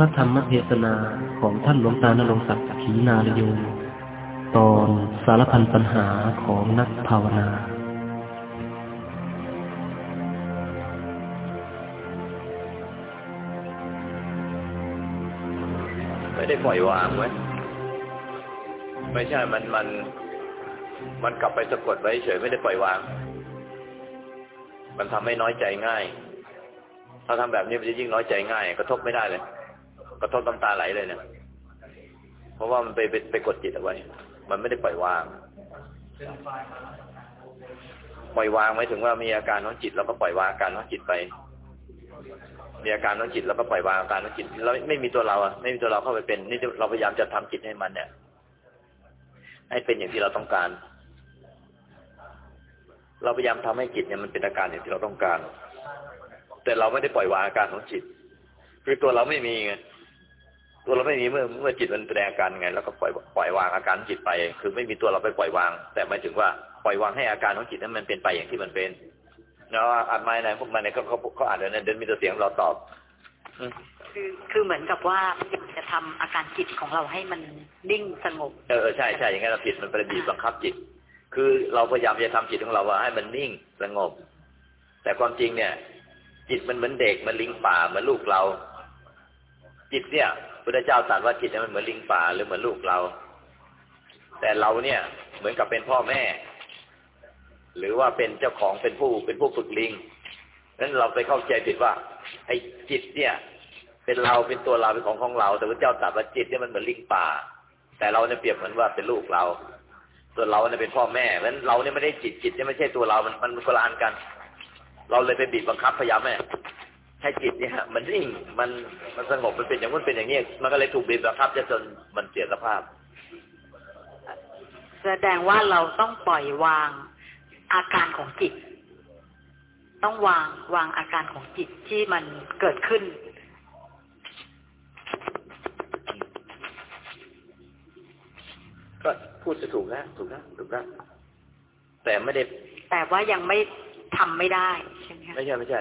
พระธรรมเทศนาของท่านหลวงตานรงศักดิ์ขีนาลโยตอนสารพันปัญหาของนักภาวนา ไม่ได้ปล่อยวางไว้ไม่ใช่มันมัน มันกลับไปสะกดไว้เฉยไม่ได้ปล่อยวาง มันทำให้น้อยใจง่าย ถ้าทำแบบนี้มันจะยิ่งน้อยใจง่ายกระทบไม่ได้เลย กระทบน้ำตาไหลเลยเนี่ย เพราะว่ามันไปไปไปกดจิตเอาไว้ มันไม่ได้ปล่อยวาง ปล่อยวางหมายถึงว่ามีอาการของจิตเราก็ปล่อยวางอาการของจิตไป มีอาการของจิตเราก็ปล่อยวางอาการของจิต เราไม่มีตัวเราอะไม่มีตัวเราเข้าไปเป็น นี่เราพยายามจะทำจิตให้มันเนี่ย ให้เป็นอย่างที่เราต้องการ เราพยายามทำให้จิตเนี่ยมันเป็นอาการอย่างที่เราต้องการ แต่เราไม่ได้ปล่อยวางอาการของจิตคือตัวเราไม่มีไง ตัวเราไม่มีเมื่อเมื่อจิตมันแสดงอาการไงแล้วก็ปล่อยปล่อยวางอาการจิตไป คือไม่มีตัวเราไปปล่อยวาง แต่หมายถึงว่าปล่อยวางให้อาการของจิตนั้นมันเป็นไปอย่างที่มันเป็นแล้วอ่านไม้ไหนพวกมันเนี่ยเขาเขาเขาอ่านเดินเดินมีแต่เสียงเราตอบคือคือเหมือนกับว่าอยากจะทำอาการจิตของเราให้มันนิ่งสงบ เออใช่ใช่อย่างนั้นเราผิดมันไปบีบบังคับจิต คือเราพยายามจะทำจิตของเราว่าให้มันนิ่งสงบ แต่ความจริงเนี่ย จิตมันเหมือนเด็กมันลิงป่าเหมือนลูกเรา จิตเนี่ย พระเจ้าตรัสว่าจิตเนี่ยมันเหมือนลิงป่าหรือเหมือนลูกเรา แต่เราเนี่ยเหมือนกับเป็นพ่อแม่ หรือว่าเป็นเจ้าของเป็นผู้เป็นผู้ฝึกลิงนั้นเราไปเข้าใจผิดว่า ไอ้จิตเนี่ย เป็นเราเป็นตัวเราเป็นของของเรา แต่พระเจ้าตรัสว่าจิตเนี่ยมันเหมือนลิงป่า แต่เราเนี่ยเปรียบเหมือนว่าเป็นลูกเรา ส่วนเราเนี่ยเป็นพ่อแม่เพราะฉะนั้นเราเนี่ยไม่ได้จิตจิตเนี่ยไม่ใช่ตัวเรา มันมันคนละอันกัน เราเลยไปบีบบังคับพยายามแม่ ให้จิตเนี่ยมันนิ่งมันมันสงบมันเป็นอย่างนู้นเป็นอย่างนี้มันก็เลยถูกบีบบังคับจนมันเสียสภาพ แสดงว่าเราต้องปล่อยวางอาการของจิต ต้องวางวางอาการของจิตที่มันเกิดขึ้น ก็พูดจะถูกนะถูกนะถูกนะแต่ไม่ได้ แต่ว่ายังไม่ทำไม่ได้ใช่ไหมคะไม่ใช่ไม่ใช่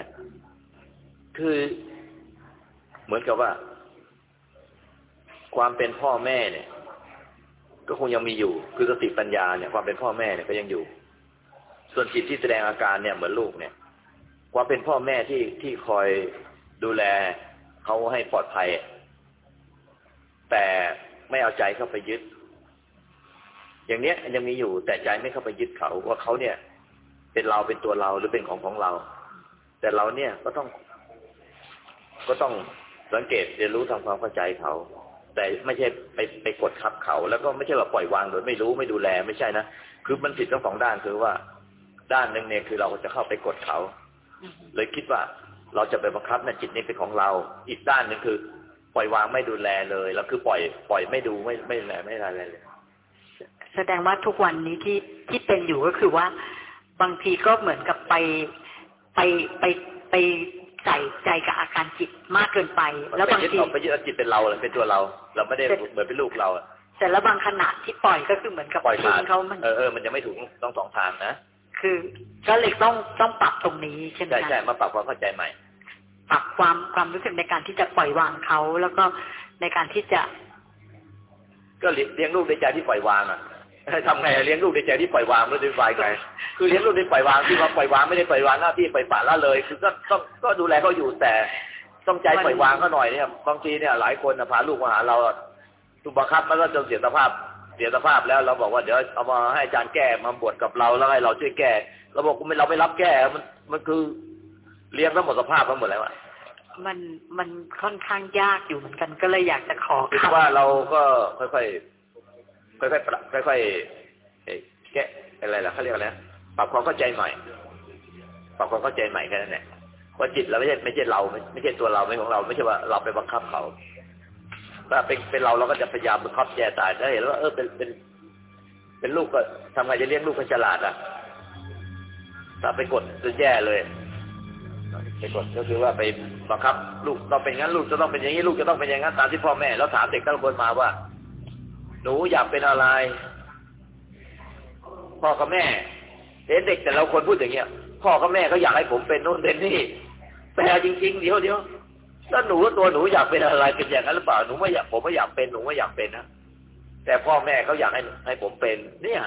คือ เหมือนกับว่า ความเป็นพ่อแม่เนี่ย ก็คงยังมีอยู่ คือสติปัญญาเนี่ย ความเป็นพ่อแม่เนี่ยก็ยังอยู่ ส่วนจิตที่แสดงอาการเนี่ยเหมือนลูกเนี่ย ความเป็นพ่อแม่ที่ที่คอยดูแลเขาให้ปลอดภัย แต่ไม่เอาใจเข้าไปยึด อย่างเนี้ยยังมีอยู่ แต่ใจไม่เข้าไปยึดเขาว่าเขาเนี่ย เป็นเราเป็นตัวเราหรือเป็นของของเรา แต่เราเนี่ยก็ต้อง ก็ต้องสังเกตเรียนรู้ทำความเข้าใจเขา แต่ไม่ใช่ไปไปกดทับเขา แล้วก็ไม่ใช่ว่าปล่อยวางโดยไม่รู้ไม่ดูแลไม่ใช่นะคือมันผิดทั้งสองด้านคือว่า ด้านหนึ่งเนี่ยคือเราจะเข้าไปกดเขา เลยคิดว่าเราจะไปบังคับนะจิตนี้เป็นของเรา อีกด้านหนึ่งคือปล่อยวางไม่ดูแลเลยแล้วคือปล่อยปล่อยไม่ดูไม่ไม่ดูแลไม่อะไรเลย แสดงว่าทุกวันนี้ที่ที่เป็นอยู่ก็คือว่า บางทีก็เหมือนกับไปไปไปไป ใส่ใจกับอาการจิตมากเกินไป แล้วบางไปยึดทีเอาไปยึดเอาจิตเป็นเราเลยเป็นตัวเรา เราไม่ได้เหมือนเป็นลูกเราอะแต่แล้วบางขณะที่ปล่อยก็คือเหมือนกับปล่อยทิ้ผ่านงเขามันเออเออมันยังไม่ถูกต้องสองทางนะคือก็เลยต้องต้องปรับตรงนี้ใช่ไหมใช่คะใช่มาปรับความเข้าใจใหม่ ปรับความความรู้สึกในการที่จะปล่อยวางเขาแล้วก็ในการที่จะ ก็เลี้ยงลูกในใจที่ปล่อยวางอะ ทำไงเลี้ยงลูกในใจที่ปล่อยวางไม่ได้ปล่อยไงคือเลี้ยงลูกในปล่อยวางที่ว่าปล่อยวางไม่ได้ปล่อยวางหน้าที่ปล่อยปละละเลย คือก็ต้องก็ดูแลเขาอยู่แต่ต้องใจปล่อยวางก็หน่อยเนี่ยบางทีเนี่ยหลายคนพาลูกมาหาเราถูกบังคับมันก็จนเสียสภาพเสียสภาพแล้วเราบอกว่าเดี๋ยวเอามาให้อาจารย์แก้มาบวชกับเราแล้วให้เราช่วยแก้เราบอกไม่เราไม่รับแก้มันมันคือเลี้ยงทั้งหมดสภาพทั้งหมดแล้วอะมันมันค่อนข้างยากอยู่เหมือนกันก็เลยอยากจะขอคือคำว่าเราก็ค่อยๆ ค่อยๆปรับค่อยๆเอ่อแกะอะไรล่ะเขาเรียกอะไรปรับความเข้าใจใหม่ปรับความเข้าใจใหม่แค่นั้นแหละว่าจิตเราไม่ใช่ไม่ใช่เราไม่ใช่ตัวเราไม่ของเรา ไม่ใช่ว่าเราไปบังคับเขาถ้าเป็นเป็นเราเราก็จะพยายามบังคับแย่ตายถ้าเห็นว่าเออเป็นเป็น เป็นลูกก็ทำไงจะเลี้ยงลูกให้ฉลาดอะถ้าไปกดจะแย่เลยไปกดก็คือว่าไปบังคับ ลูกต้องเป็นงั้นลูกจะต้องเป็นอย่างนี้ลูกจะต้องเป็นอย่างนั้นตามที่พ่อแม่แล้วถามเด็กแต่ละคนมาว่า นูอยากเป็นอะไรพ่อกับแม่เด็กแต่ละคนพูดอย่างเงี้ยพ่อกับแม่ก็อยากให้ผมเป็นโน่นเป็นนี่แต่จริงๆเดี๋ยวเดี๋ยวแล้วหนูตัวหนูอยากเป็นอะไรเป็นอย่างนั้นหรือเปล่าหนูไม่อยากผมไม่อยากเป็นหนูไม่อยากเป็นนะแต่พ่อแม่เขาอยากให้ให้ผมเป็น เนี่ย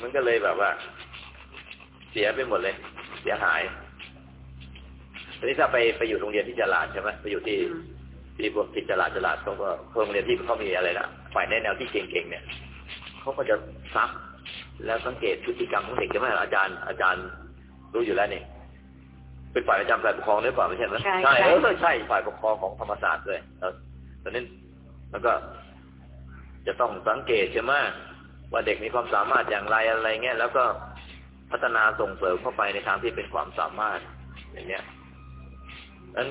มันก็เลยแบบว่า เสียไปหมดเลย เสียหายทีนี้ถ้าไปไปอยู่โรงเรียนที่จลาดใช่ไหมไปอยู่ที่ ที่พวกที่จลาดจลาดเขาก็พวกโรงเรียนที่เขามีอะไรนะฝ่ายแนแนวที่เก่งๆเนี่ยเขาก็จะซักแล้วสังเกตพฤติกรรมของเด็กใช่ไหมอาจารย์อาจารย์รู้อยู่แล้วนี่เป็นฝ่ายประจำฝ่ายปกครองด้วยเปล่าไม่ใช่ไหมใช่ใช่ใช่เออใช่ฝ่ายปกครองของธรรมศาสตร์ด้วยเออตอนนี้แล้วก็จะต้องสังเกตใช่ไหมว่าเด็กมีความสามารถอย่างไรอะไรเงี้ยแล้วก็พัฒนาส่งเสริมเข้าไปในทางที่เป็นความสามารถอย่างเงี้ยนั้น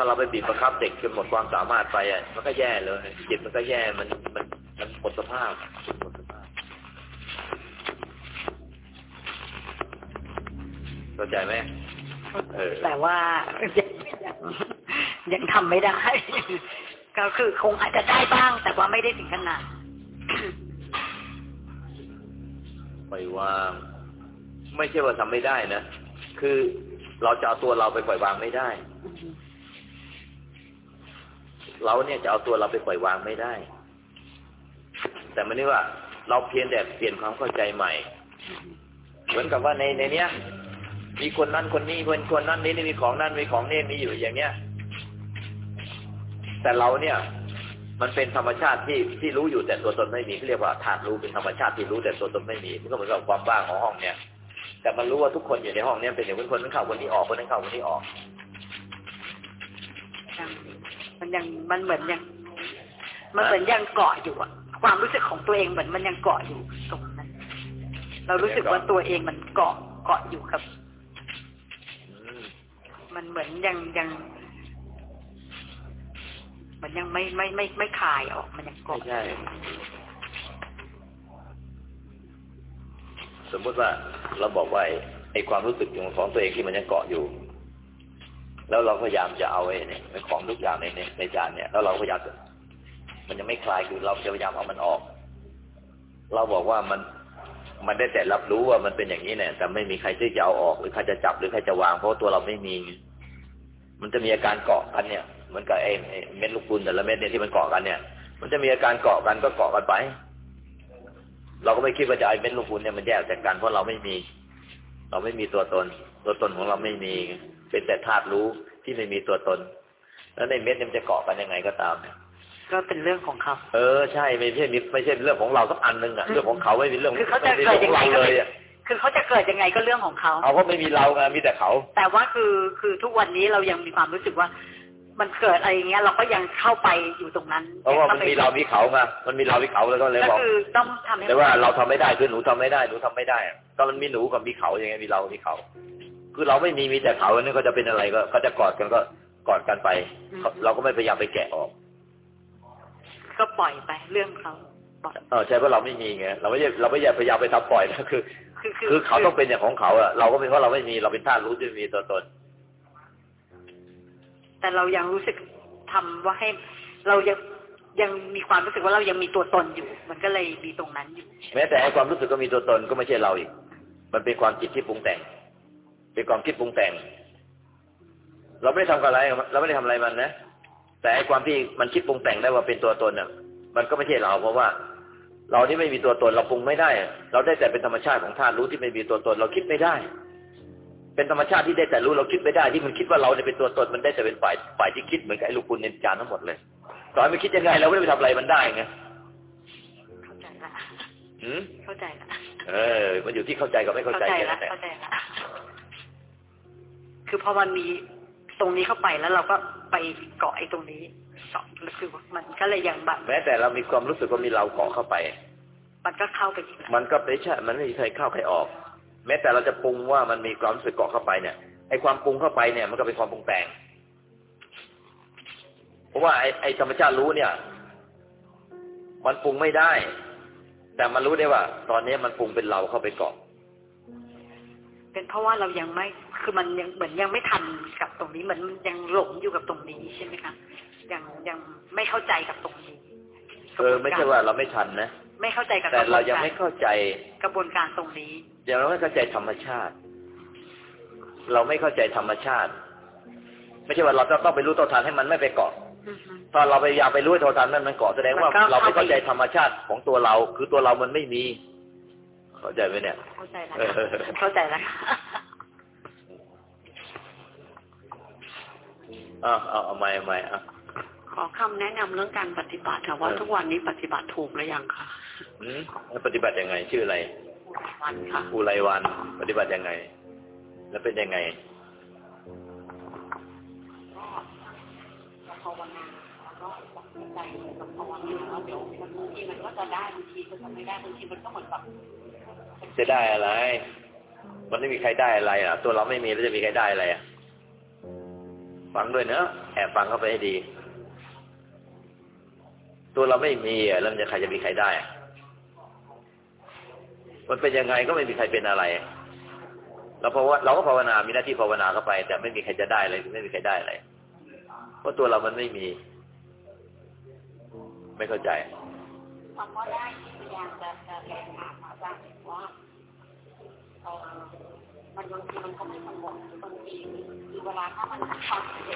ถ้าเราไปบีบบังคับเด็กจนหมดความสามารถไปอะมันก็แย่เลยจิตมันก็แย่มันมันมันหมดสภาพหมดสภาพเข้าใจไหมเออแต่ว่ายังยังยังทำไม่ได้ ก็คือคงอาจจะได้บ้าง แต่ว่าไม่ได้ถึงขนาดปล่อยวาง ไม่ใช่ว่าทำไม่ได้นะ คือเราจะเอาตัวเราไปปล่อยวางไม่ได้ เราเนี่ยจะเอาตัวเราไปปล่อยวางไม่ได้ แต่มันนี่ว่า เราเพียงแต่เปลี่ยนความเข้าใจใหม่ เหมือนกับว่าในในเนี้ย มีคนนั้นคนนี้คนคนนั้นนี้มีของนั้นมีของนี่มีอยู่อย่างเนี้ย แต่เราเนี่ย มันเป็นธรรมชาติที่ที่รู้อยู่แต่ตัวตนไม่มีเขาเรียกว่าธาตุรู้เป็นธรรมชาติที่รู้แต่ตัวตนไม่มีมันก็เหมือนกับความว่างของห้องเนี่ยแต่มันรู้ว่าทุกคนอยู่ในห้องเนี้เป็นอย่างคนคนนั้นเข้าคนนี้ออกคนนั้นเข้าคนนี้ออก มันยังมันเหมือนยัง มันเหมือนยังเกาะอยู่อะความรู้สึกของตัวเองเหมือนมันยังเกาะอยู่ตรงนั้น เรารู้สึกว่าตัวเองมันเกาะเกาะอยู่กับ มันเหมือนยังยังมันยังไม่ไม่ไม่ไม่คลายออก มันยังเกาะใช่สมมติว่าเราบอกว่าไอ้ไอ้ความรู้สึกของตัวเองที่มันยังเกาะอยู่ แล้วเราพยายามจะเอาไอ้นี่ของทุกอย่างในในจานเนี่ยแล้วเราพยายามมันยังไม่คลายคือเราจะพยายามเอามันออก เราบอกว่ามันมันได้แต่รับรู้ว่ามันเป็นอย่างนี้เนี่ย แต่ไม่มีใครที่จะเอาออก หรือใครจะจับหรือใครจะวางเพราะตัวเราไม่มี มันจะมีอาการเกาะกันเนี่ยเหมือนกับไอ้เม็ดลูกปุนแต่ละเม็ดเนี่ยที่มันเกาะกันเนี่ย มันจะมีอาการเกาะกันก็เกาะกันไป เราก็ไม่คิดว่าจะไอ้เม็ดลูกปุนเนี่ยมันแยกจากกันเพราะเราไม่มี เราไม่มีตัวตน ตัวตนของเราไม่มี เป็นแต่ธาตุรู้ที่ไม่มีตัวตน แล้วในเม็ดเนี่ยมันจะเกาะกันยังไงก็ตามเนี่ยก็เป็นเรื่องของเขา เออใช่ไม่ใช่ไม่ใช่เรื่องของเราสักอันหนึ่งอะเรื่องของเขาไม่เป็นเรื่องคือเขาจะไม่เกิใช่ดเรื่ยัองงของเราไงก็เลยไม่อะคือเขาจะเกิดยังไงก็เรื่องของเขาเอาก็ไม่มีเราไงมีแต่เขา แต่ว่าคือคือทุกวันนี้เรายังมีความรู้สึกว่า มันเกิดอะไรอย่างเงี้ย เราก็ยังเข้าไปอยู่ตรงนั้นเพราะว่ามันมีเรามีเขาไงมันมีเรามีเขาแล้วก็เลยก็บอกคือต้องทำให้แต่ว่าเราทำไม่ได้คือหนูทำไม่ได้หนูทำไม่ได้อะก็มันมีหนูกับมีเขาอย่างไงมีเรามีเขา คือเราไม่มีมีแต่เขาอันนี้ก็จะเป็นอะไรก็ก็จะกอดกันก็กอดกันไปเขาเราก็ไม่พยายามไปแกะออก ก็ปล่อยไปเรื่องเขาปล่อยเออใช่เพราะเราไม่มีไงเราไม่ใช่เราไม่ใช่พยายามไปทำปล่อยนะคือคือ คือเขาต้องเป็นอย่างของเขาอะเราก็เป็นเพราะเราไม่มีเราเป็นธาตุรู้ที่มีตัวตน แต่เรายังรู้สึกทำว่าให้เรายังยังมีความรู้สึกว่าเรายังมีตัวตนอยู่ มันก็เลยมีตรงนั้นอยู่ แม้แต่ไอ้ความรู้สึกก็มีตัวตนก็ไม่ใช่เราอีก มันเป็นความคิดที่ปรุงแต่ง เป็นความคิดปรุงแต่ง เราไม่ได้ทำอะไร เราไม่ได้ทำอะไรมันนะ แต่ไอ้ความที่มันคิดปรุงแต่งได้ว่าเป็นตัวตนอะมันก็ไม่ใช่เรา เพราะว่า เราที่ไม่มีตัวตนเราปรุงไม่ได้ เราได้แต่เป็นธรรมชาติของธาตุรู้ที่ไม่มีตัวตน เราคิดไม่ได้ เป็นธรรมชาติที่ได้แต่รู้เราคิดไม่ได้ที่มันคิดว่าเราเนี่ยเป็นตัวตนมันได้แต่เป็นฝ่ายฝ่ายที่คิดเหมือนกับไอ้ลูกคุณในจานทั้งหมดเลยต่อให้มันคิดยังไงเราไม่ได้ไปทำอะไรมันได้ไงเข้าใจละหืมเข้าใจละเออ มันอยู่ที่เข้าใจกับไม่เข้าใจละแค่นั้นแหละเข้าใจละคือพอมันมีตรงนี้เข้าไปแล้วเราก็ไปเกาะไอ้ตรงนี้เกาะแล้วคือว่ามันก็เลยยังแบบแม้แต่เรามีความรู้สึกว่ามีเราเกาะเข้าไป มันก็เข้าไปอีกแล้วมันก็ไม่ใช่มันไม่มีใครเข้าใครออกแม้แต่เราจะปรุงว่ามันมีความรู้สึกเกาะเข้าไปเนี่ยไอ้ความปรุงเข้าไปเนี่ย มันก็เป็นความปรุงแต่ง เพราะว่าไอ้ไอ้ธรรมชาติรู้เนี่ย มันปรุงไม่ได้ แต่มันรู้ได้ว่า ตอนนี้มันปรุงเป็นเราเข้าไปเกาะเป็นเพราะว่าเรายังไม่คือมันยังเหมือนยังไม่ทันกับตรงนี้เหมือนมันยังหลงอยู่กับตรงนี้ใช่ไหมคะยังยังไม่เข้าใจกับตรงนี้เออไม่ใช่ว่าเราไม่ทันนะ ไม่เข้าใจกับแต่กระบวเรานยังการไม่เข้าใจกระบวนการตรงนี้ยังเราไม่เข้าใจธรรมชาติ เราไม่เข้าใจธรรมชาติ ไม่ใช่ว่าเราจะต้องไปรู้โทษทันให้มันไม่ไปเกาะอือฮึถ้าเราพยายามไปรู้ให้โทษทันนั่นมันเกาะแสดงว่ามันก็เราไม่เข้าเข้าไปใจธรรมชาติของตัวเรา คือตัวเรามันไม่มี เข้าใจไหมเนี่ย เข้าใจแล้วเออค่ะเข้าใจแล้วค่ะอะเอาเอาไม่เอาไม่อะขอคำแนะนำเรื่องการปฏิบัติค่ะว่าเออทุกวันนี้ปฏิบัติถูกหรือยังค่ะอืม แล้วปฏิบัติยังไง ชื่ออะไรวันค่ะอุไรวัน ปฏิบัติยังไง แล้วเป็นยังไงภาวนาแล้วก็ตัดสินใจกับภาวนาแล้วเดี๋ยวมันบางทีมันก็จะได้บางทีก็จะไม่ได้บางทีมันก็เหมือนแบบจะได้อะไร มันไม่มีใครได้อะไรอะ ตัวเราไม่มีแล้วจะมีใครได้อะไรอะฟังด้วยเนอะแอบฟังเข้าไปให้ดี ตัวเราไม่มีอะแล้วมันจะใครจะมีใครได้อะ มันเป็นยังไงก็ไม่มีใครเป็นอะไรเราเพราว่าเราก็ภาวนา มีหน้าที่ภาวนาเข้าไป แต่ไม่มีใครจะได้อะไรไม่มีใครได้อะไรเพราะตัวเรามันไม่มี ไม่เข้าใจคำว่าได้ที่พยายามจะจะเรียนถามอาจารย์ว่ามันบางทีมันก็ไม่สงบบางทีคือเวลาถ้ามันทำเองแล้วถ้าป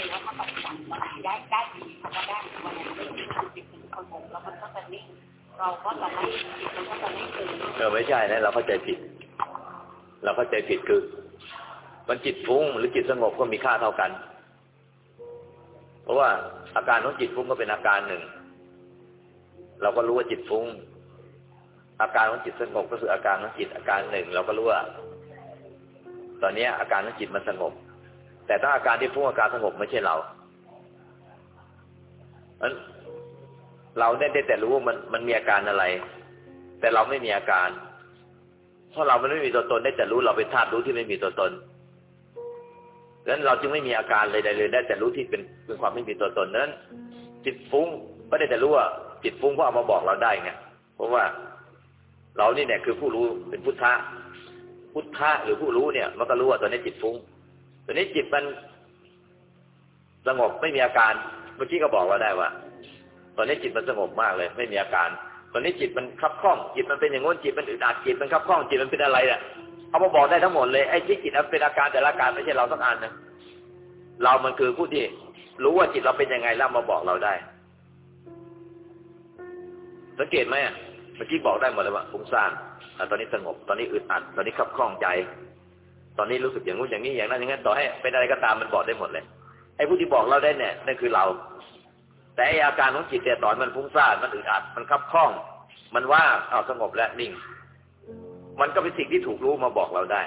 เราก็จะไม่จิตมันก็จะไม่ตื่นเออไม่ใช่นะเราเข้าใจผิด เราเข้าใจผิดคือ มันจิตฟุ้งหรือจิตสงบก็มีค่าเท่ากัน เพราะว่าอาการของจิตฟุ้งก็เป็นอาการหนึ่ง เราก็รู้ว่าจิตฟุ้ง อาการของจิตสงบก็คืออาการของจิตอาการหนึ่ง เราก็รู้ว่า ตอนนี้อาการของจิตมันสงบ แต่ถ้าอาการที่ฟุ้งอาการสงบไม่ใช่เรานั้น เราได้ได้แต่รู้ว่ามันมันมีอาการอะไร แต่เราไม่มีอาการ เพราะเราไม่มีตัวตนได้แต่รู้เราเป็นธาตุรู้ที่ไม่มีตัวตนดังนั้นเราจึงไม่มีอาการเลยใดเลย ได้แต่รู้ที่เป็นเป็นความไม่มีตัวตนนั้น จิตฟุ้งก็ได้แต่รู้ว่าจิตฟุ้งเพราะเอามาบอกเราได้ไงเพราะว่าเรานี่เนี่ยคือผู้รู้เป็นพุทธะพุทธะหรือผู้รู้เนี่ย มันก็รู้ว่าตอนนี้จิตฟุ้งตอนนี้จิตมันสงบไม่มีอาการเมื่อกี้ก็บอกเราได้ว่า ตอนนี้จิตมันสงบมากเลย ไม่มีอาการ ตอนนี้จิตมันคับข้อง จิตมันเป็นอย่างง้นจิตมันอึดอัดจิตมันคับข้องจิตมันเป็นอะไรเนี่ยเอามาบอกได้ทั้งหมดเลยไอ้ที่จิตมันเป็นอาการแต่ละอาการไม่ใช่เราสักอันนะเรามันคือผู้ที่รู้ว่าจิตเราเป็นยังไงแล้วมาบอกเราได้ สังเกตไหมเมื่อกี้บอกได้หมดเลยว่าฟุ้งซ่านตอนนี้สงบ ตอนนี้อึดอัด ตอนนี้ขับข้องใจ ตอนนี้รู้สึกอย่างงู้นอย่างนี้อย่างนั้นอย่างนั้นต่อให้เป็นอะไรก็ตามมันบอกได้หมดเลย ไอ้ผู้ที่บอกเราได้เนี่ยนั่นคือเรา แต่อาการของจิตเนี่ตอนมันฟุ้งซ่านมันอึดอัดมันขับข้อง มันว่างเอาสงบและนิ่ง มันก็เป็นสิ่งที่ถูกรู้มาบอกเราได้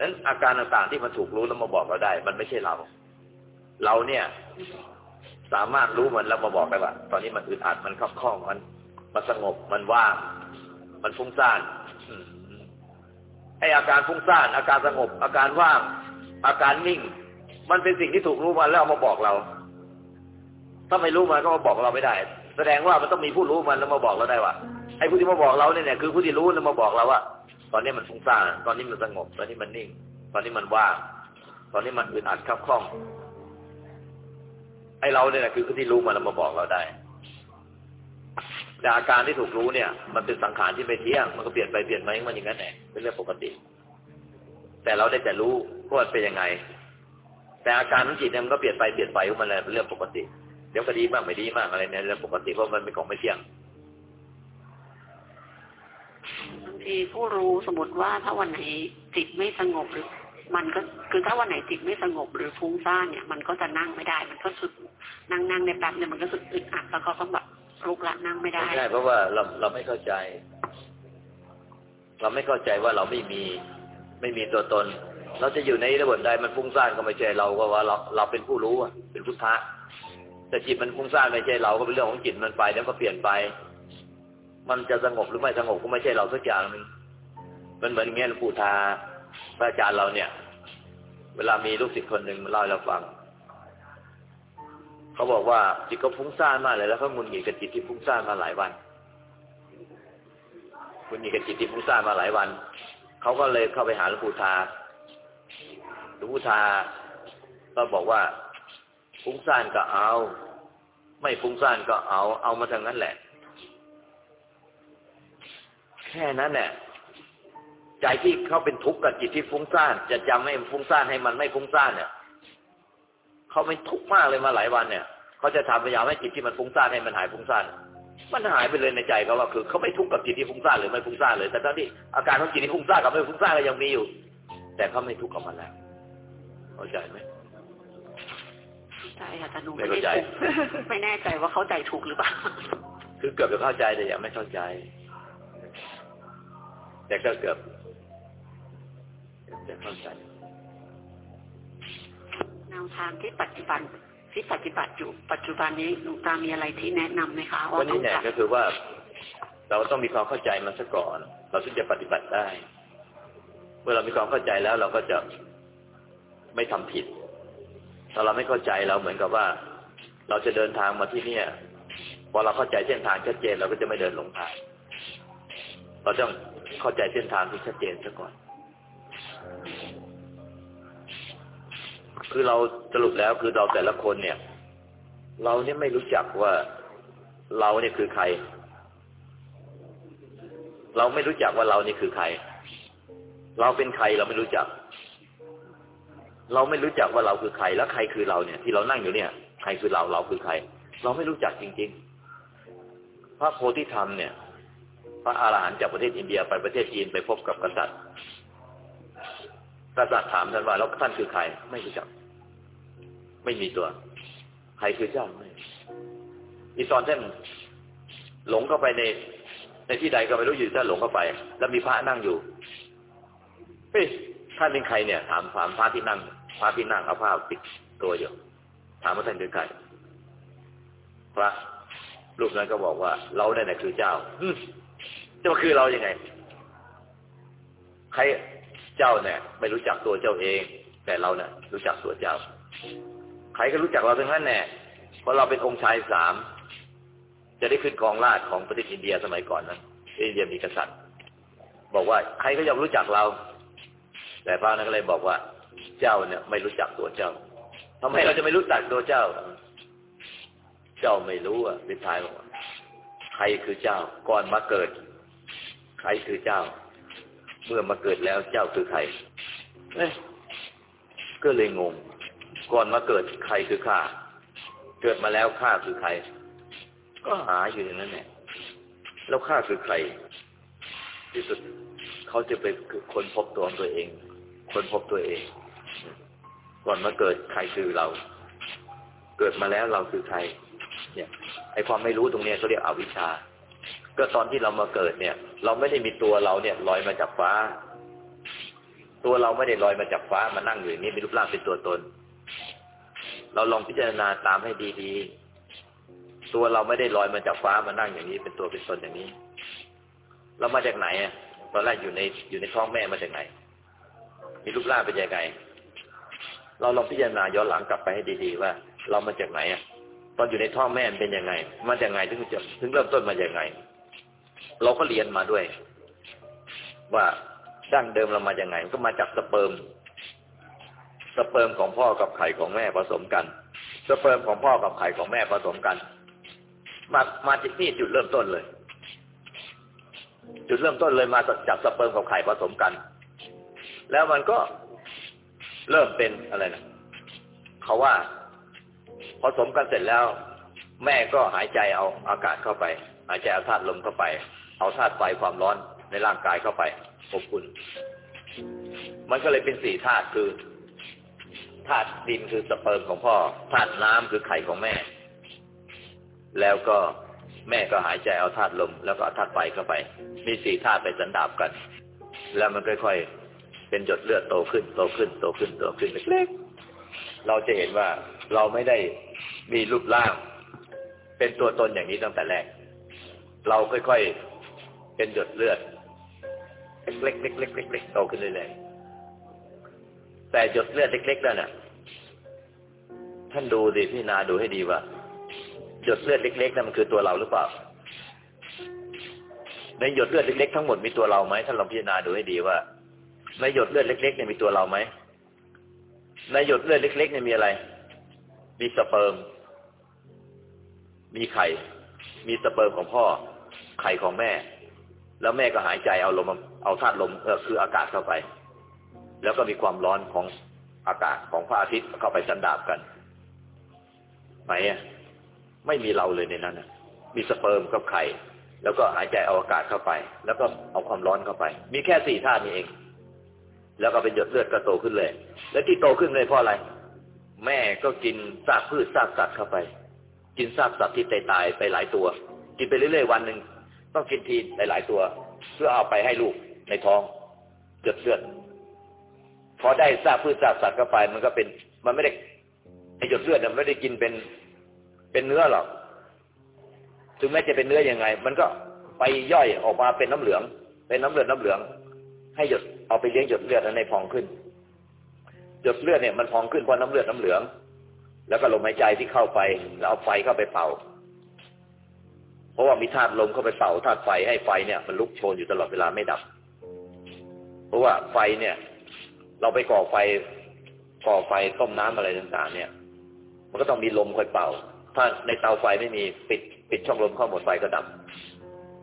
นั้นอาการต่างๆที่มันถูกรู้แล้วมาบอกเราได้ มันไม่ใช่เรา เราเนี่ย สามารถรู้มันแล้วมาบอกได้ว่าตอนนี้มันอึดอัดมันขับข้องมันมันสงบมันว่างมันฟุ้งซ่านไออาการฟุ้งซ่านอาการสงบ อาการว่างอาการนิ่ง มันเป็นสิ่งที่ถูกรู้มาแล้วมาบอกเรา ถ้าไม่รู้มันก็มาบอกเราไม่ได้ แสดงว่ามันต้องมีผู้รู้มันแล้วมาบอกเราได้ว่าไอ้ผู้ที่มาบอกเราเนี่ยเนี่ยคือผู้ที่รู้แล้วมาบอกเราว่า ตอนนี้มันฟุ้งซ่านตอนนี้มันสงบ ตอนนี้มันนิ่ง ตอนนี้มันว่างตอนนี้มันอึดอัดขับข้องไอ้เราเนี่ยนะคือผู้ที่รู้มันแล้วมาบอกเราได้แต่อาการที่ถูกรู้เนี่ย มันเป็นสังขารที่ไม่เที่ยง มันก็เปลี่ยนไปเปลี่ยนมาของมันอย่างนั้นแหละเป็นเรื่องปกติ แต่เราได้แต่รู้ว่ามันเป็นยังไง แต่อาการของจิตเนี่ยมันก็เปลี่ยนไปเปลี่ยนไปของมันเลยเป็นเรื่องปกติ เดี๋ยวก็ดีบ้างไม่ดีบ้างอะไรเนี่ยเรื่องปกติเพราะมันเป็นของไม่เที่ยงบางทีผู้รู้สมมติว่าถ้าวันไหนจิตไม่สงบหรือ มันก็คือถ้าวันไหนจิตไม่สงบหรือฟุ้งซ่านเนี่ย มันก็จะนั่งไม่ได้ มันก็สุดนั่งนั่งในแป๊บเนี่ยมันก็สุดอึดอัดแล้วก็ต้องแบบลุกละนั่งไม่ได้ไม่ใช่เพราะว่าเราเราไม่เข้าใจ เราไม่เข้าใจว่าเราไม่มีไม่มีตัวตน เราจะอยู่ในระบบใดมันฟุ้งซ่านก็ไม่ใช่เราก็ว่าเราเราเป็นผู้รู้อะเป็นพุทธะ แต่จิตมันฟุ้งซ่านไม่ใช่เราก็เป็นเรื่องของจิตมันไปแล้วก็เปลี่ยนไป มันจะสงบหรือไม่สงบก็ไม่ใช่เราสักอย่างหนึ่งมันเหมือนเงี้ยหลวงปู่ทาพระอาจารย์เราเนี่ย เวลามีลูกศิษย์คนหนึ่งมาเล่าให้เราฟังเขาบอกว่าจิตก็ฟุ้งซ่านมากเลยแล้วเขาหงุนหงิดกับจิตที่ฟุ้งซ่านมาหลายวันหงุนหงิดกับจิตที่ฟุ้งซ่านมาหลายวันเขาก็เลยเข้าไปหาหลวงปู่ทาหลวงปู่ทาก็บอกว่า ฟุ้งซ่านก็เอา ไม่ฟุ้งซ่านก็เอา เอามาทางนั้นแหละ แค่นั้นแหละใจที่เขาเป็นทุกข์กับจิตที่ฟุ้งซ่าน จะจำให้ฟุ้งซ่านให้มันไม่ฟุ้งซ่านเนี่ยเขาไม่ทุกข์มากเลยมาหลายวันเนี่ยเขาจะทำพยายามให้จิตที่มันฟุ้งซ่านให้มันหายฟุ้งซ่านมันหายไปเลยในใจเขาว่าคือเขาไม่ทุกข์กับจิตที่ฟุ้งซ่านหรือไม่ฟุ้งซ่านเลย แต่ตอนที่อาการของจิตที่ฟุ้งซ่านกับไม่ฟุ้งซ่านก็ยังมีอยู่ แต่เขาไม่ทุกข์กับมันแล้วเข้าใจไหม ใช่ค่ะแต่หนูไม่ไม่เข้าใจได้ถูกไม่แน่ใจว่าเข้าใจถูกหรือเปล่าคือเกือบจะเข้าใจแต่ยังไม่เข้าใจ แต่ก็เกือบจะเข้าใจแนวทางที่ปัจจุบันที่ปฏิบัติอยู่ปัจจุบันนี้หลวงตามีอะไรที่แนะนำไหมคะวัว่านต้อนี้งเนี่ยการก็คือว่า เราต้องมีความเข้าใจมันซะก่อน เราถึงจะปฏิบัติได้ เมื่อเรามีความเข้าใจแล้วเราก็จะไม่ทำผิด ถ้าเราไม่เข้าใจเราเหมือนกับว่า เราจะเดินทางมาที่เนี่ยพอเราเข้าใจเส้นทางชัดเจนเราก็จะไม่เดินหลงทาง เราต้องเข้าใจเส้นทางที่ชัดเจนซะก่อน คือเราสรุปแล้วคือเราแต่ละคนเนี่ย เราเนี่ยไม่รู้จักว่าเราเนี่ยคือใคร เราไม่รู้จักว่าเรานี่คือใคร เราเป็นใครเราไม่รู้จัก เราไม่รู้จักว่าเราคือใครแล้วใครคือเราเนี่ย ที่เรานั่งอยู่เนี่ย ใครคือเราเราคือใคร เราไม่รู้จักจริง ๆ พระโพธิธรรมเนี่ย พระอาหารหันต์จากประเทศอินเดียไปประเทศจีนไปพบกับกษัตริย์กษัตริย์ถามท่านว่าแล้วท่านคือใคร ไม่รู้จัก ไม่มีตัว ใครคือเจ้าไม่อีตอนท่านหลงเข้าไปใน ในที่ใดก็ไม่รู้อยู่ท่านหลงเข้าไป แล้วมีพระนั่งอยู่เฮ้ ท่านเป็นใครเนี่ย ถามถามพระที่นั่งพระที่นั่งเอาผ้าปิดตัวอยู่ถามว่าท่านคือใครพระรูปนั้นก็บอกว่า เราเนี่ยนะคือเจ้าจะมาคือเรายัางไง ใครเจ้าเนี่ย ไม่รู้จักตัวเจ้าเอง แต่เราเนี่ยรู้จักตัวเจ้า ใครก็รู้จักเราทั้งนั้นแน่เพราะเราเป็นองค์ชายสามจะได้ขึ้นกองราชของประเทศอินเดียสมัยก่อนนะอินเดียมีกษัตริย์ บอกว่าใครก็ยอมรู้จักเรา แต่พระนั้นก็เลยบอกว่า เจ้าเนี่ย ไม่รู้จักตัวเจ้าทำไมเราจะไม่รู้จักตัวเจ้า เจ้าไม่รู้อะพิทายบอกใครคือเจ้า ก่อนมาเกิด ใครคือเจ้า เมื่อมาเกิดแล้วเจ้าคือใครเอ๊ะก็เลยงง ก่อนมาเกิดใครคือข้า เกิดมาแล้วข้าคือใคร ก็หาอยู่อย่างนั้นแหละแล้วข้าคือใคร ที่สุดเขาจะไปคนพบตัวตัวเอง คนพบตัวเอง ก่อนมาเกิดใครคือเรา เกิดมาแล้วเราคือใคร เนี่ย ไอความไม่รู้ตรงเนี้ยเขาเรียกอวิชชา ก็ตอนที่เรามาเกิดเนี่ย เราไม่ได้มีตัวเราเนี่ยลอยมาจากฟ้า ตัวเราไม่ได้ลอยมาจากฟ้ามานั่งอยู่างนี้มีรูปร่างเป็นตัวตน เราลองพิจารณาตามให้ดีๆ ตัวเราไม่ได้ลอยมาจากฟ้ามานั่งอย่างนี้ เป็นตัวเป็นตนอย่างนี้ เรามาจากไหนอะตอนแรกอยู่ในอยู่ในท้องแม่มาจากไหน มีรูปร่างเป็นยังไง เราลองพิจารณาย้อนหลังกลับไปให้ดีๆว่า เรามาจากไหนอะตอนอยู่ในท้องแม่เป็นยังไง มาจากไงถึงจะถึงเริ่มต้นมาจากไงเราก็เรียนมาด้วย ว่าดั้งเดิมเรามาจากไงก็มาจากสเปิร์มสเปิร์มของพ่อกับไข่ของแม่ผสมกัน สเปิร์มของพ่อกับไข่ของแม่ผสมกัน มามาจากนี่จุดเริ่มต้นเลย จุดเริ่มต้นเลยมาจากสเปิร์มกับไข่ผสมกัน แล้วมันก็เริ่มเป็นอะไรนะเขาว่าผสมกันเสร็จแล้ว แม่ก็หายใจเอาอากาศเข้าไป หายใจเอาธาตุลมเข้าไป เอาธาตุไฟความร้อนในร่างกายเข้าไปอบอุ่นมันก็เลยเป็นสี่ธาตุคือธาตุดินคือสเปิร์มของพ่อธาตุน้ำคือไข่ของแม่ แล้วก็แม่ก็หายใจเอาธาตุลม แล้วก็เอาธาตุไฟเข้าไป มีสี่ธาตุไปสันดาบกัน แล้วมันค่อยๆ เป็นหยดเลือดโตขึ้น โตขึ้น โตขึ้น โตขึ้นเล็กๆเราจะเห็นว่าเราไม่ได้มีรูปร่าง เป็นตัวตนอย่างนี้ตั้งแต่แรก เราค่อยๆเป็นหยดเลือดเล็กๆเล็กๆเล็กๆโตขึ้นเรื่อยๆแต่หยดเลือดเล็กๆนั่นน่ะท่านดูดิพี่นาดูให้ดีว่าหยดเลือดเล็กๆนั่นมันคือตัวเราหรือเปล่าในหยดเลือดเล็กๆทั้งหมดมีตัวเราไหมท่านลองพิจารณาดูให้ดีว่า ในหยดเลือดเล็กๆเนี่ยมีตัวเราไหมในหยดเลือดเล็กๆเนี่ยมีอะไร มีสเปิร์ม มีไข่ มีสเปิร์มของพ่อ ไข่ของแม่ แล้วแม่ก็หายใจเอาลมเอาธาตุลมเออคืออากาศเข้าไป แล้วก็มีความร้อนของอากาศของพระอาทิตย์เข้าไปสันดาบกันไหนอะไม่มีเราเลยในนั้นอะมีสเปิร์มกับไข่ แล้วก็หายใจเอาอากาศเข้าไป แล้วก็เอาความร้อนเข้าไป มีแค่สี่ธาตุนี้เอง แล้วก็เป็นหยดเลือดก็โตขึ้นเลย แล้วที่โตขึ้นเลยเพราะอะไร แม่ก็กินซากพืชซากสัตว์เข้าไป กินซากสัตว์ที่ตายตายไปหลายตัว กินไปเรื่อยๆวันหนึ่งต้องกินทีหลายๆตัว เพื่อเอาไปให้ลูกในท้องหยดเลือดพอได้ซากพืชซากสัตว์เข้าไป มันก็เป็น มันไม่ได้ไอหยดเลือดมันไม่ได้กินเป็นเป็นเนื้อหรอกถึงแม้จะเป็นเนื้อยังไง มันก็ไปย่อยออกมาเป็นน้ำเหลือง เป็นน้ำเลือดน้ำเหลือง ให้หยด เอาไปเลี้ยงหยดเลือดในพองขึ้น หยดเลือดเนี่ยมันพองขึ้นเพราะน้ำเลือดน้ำเหลือง แล้วก็ลมหายใจที่เข้าไป แล้วเอาไฟเข้าไปเป่า เพราะว่ามีธาตุลมเข้าไปเป่าธาตุไฟให้ไฟเนี่ย มันลุกโชนอยู่ตลอดเวลาไม่ดับ เพราะว่าไฟเนี่ย เราไปก่อไฟก่อไฟต้มน้ำอะไรต่างๆ เนี่ย มันก็ต้องมีลมคอยเป่า ถ้าในเตาไฟไม่มีปิดปิดช่องลมเข้าหมดไฟก็ดับ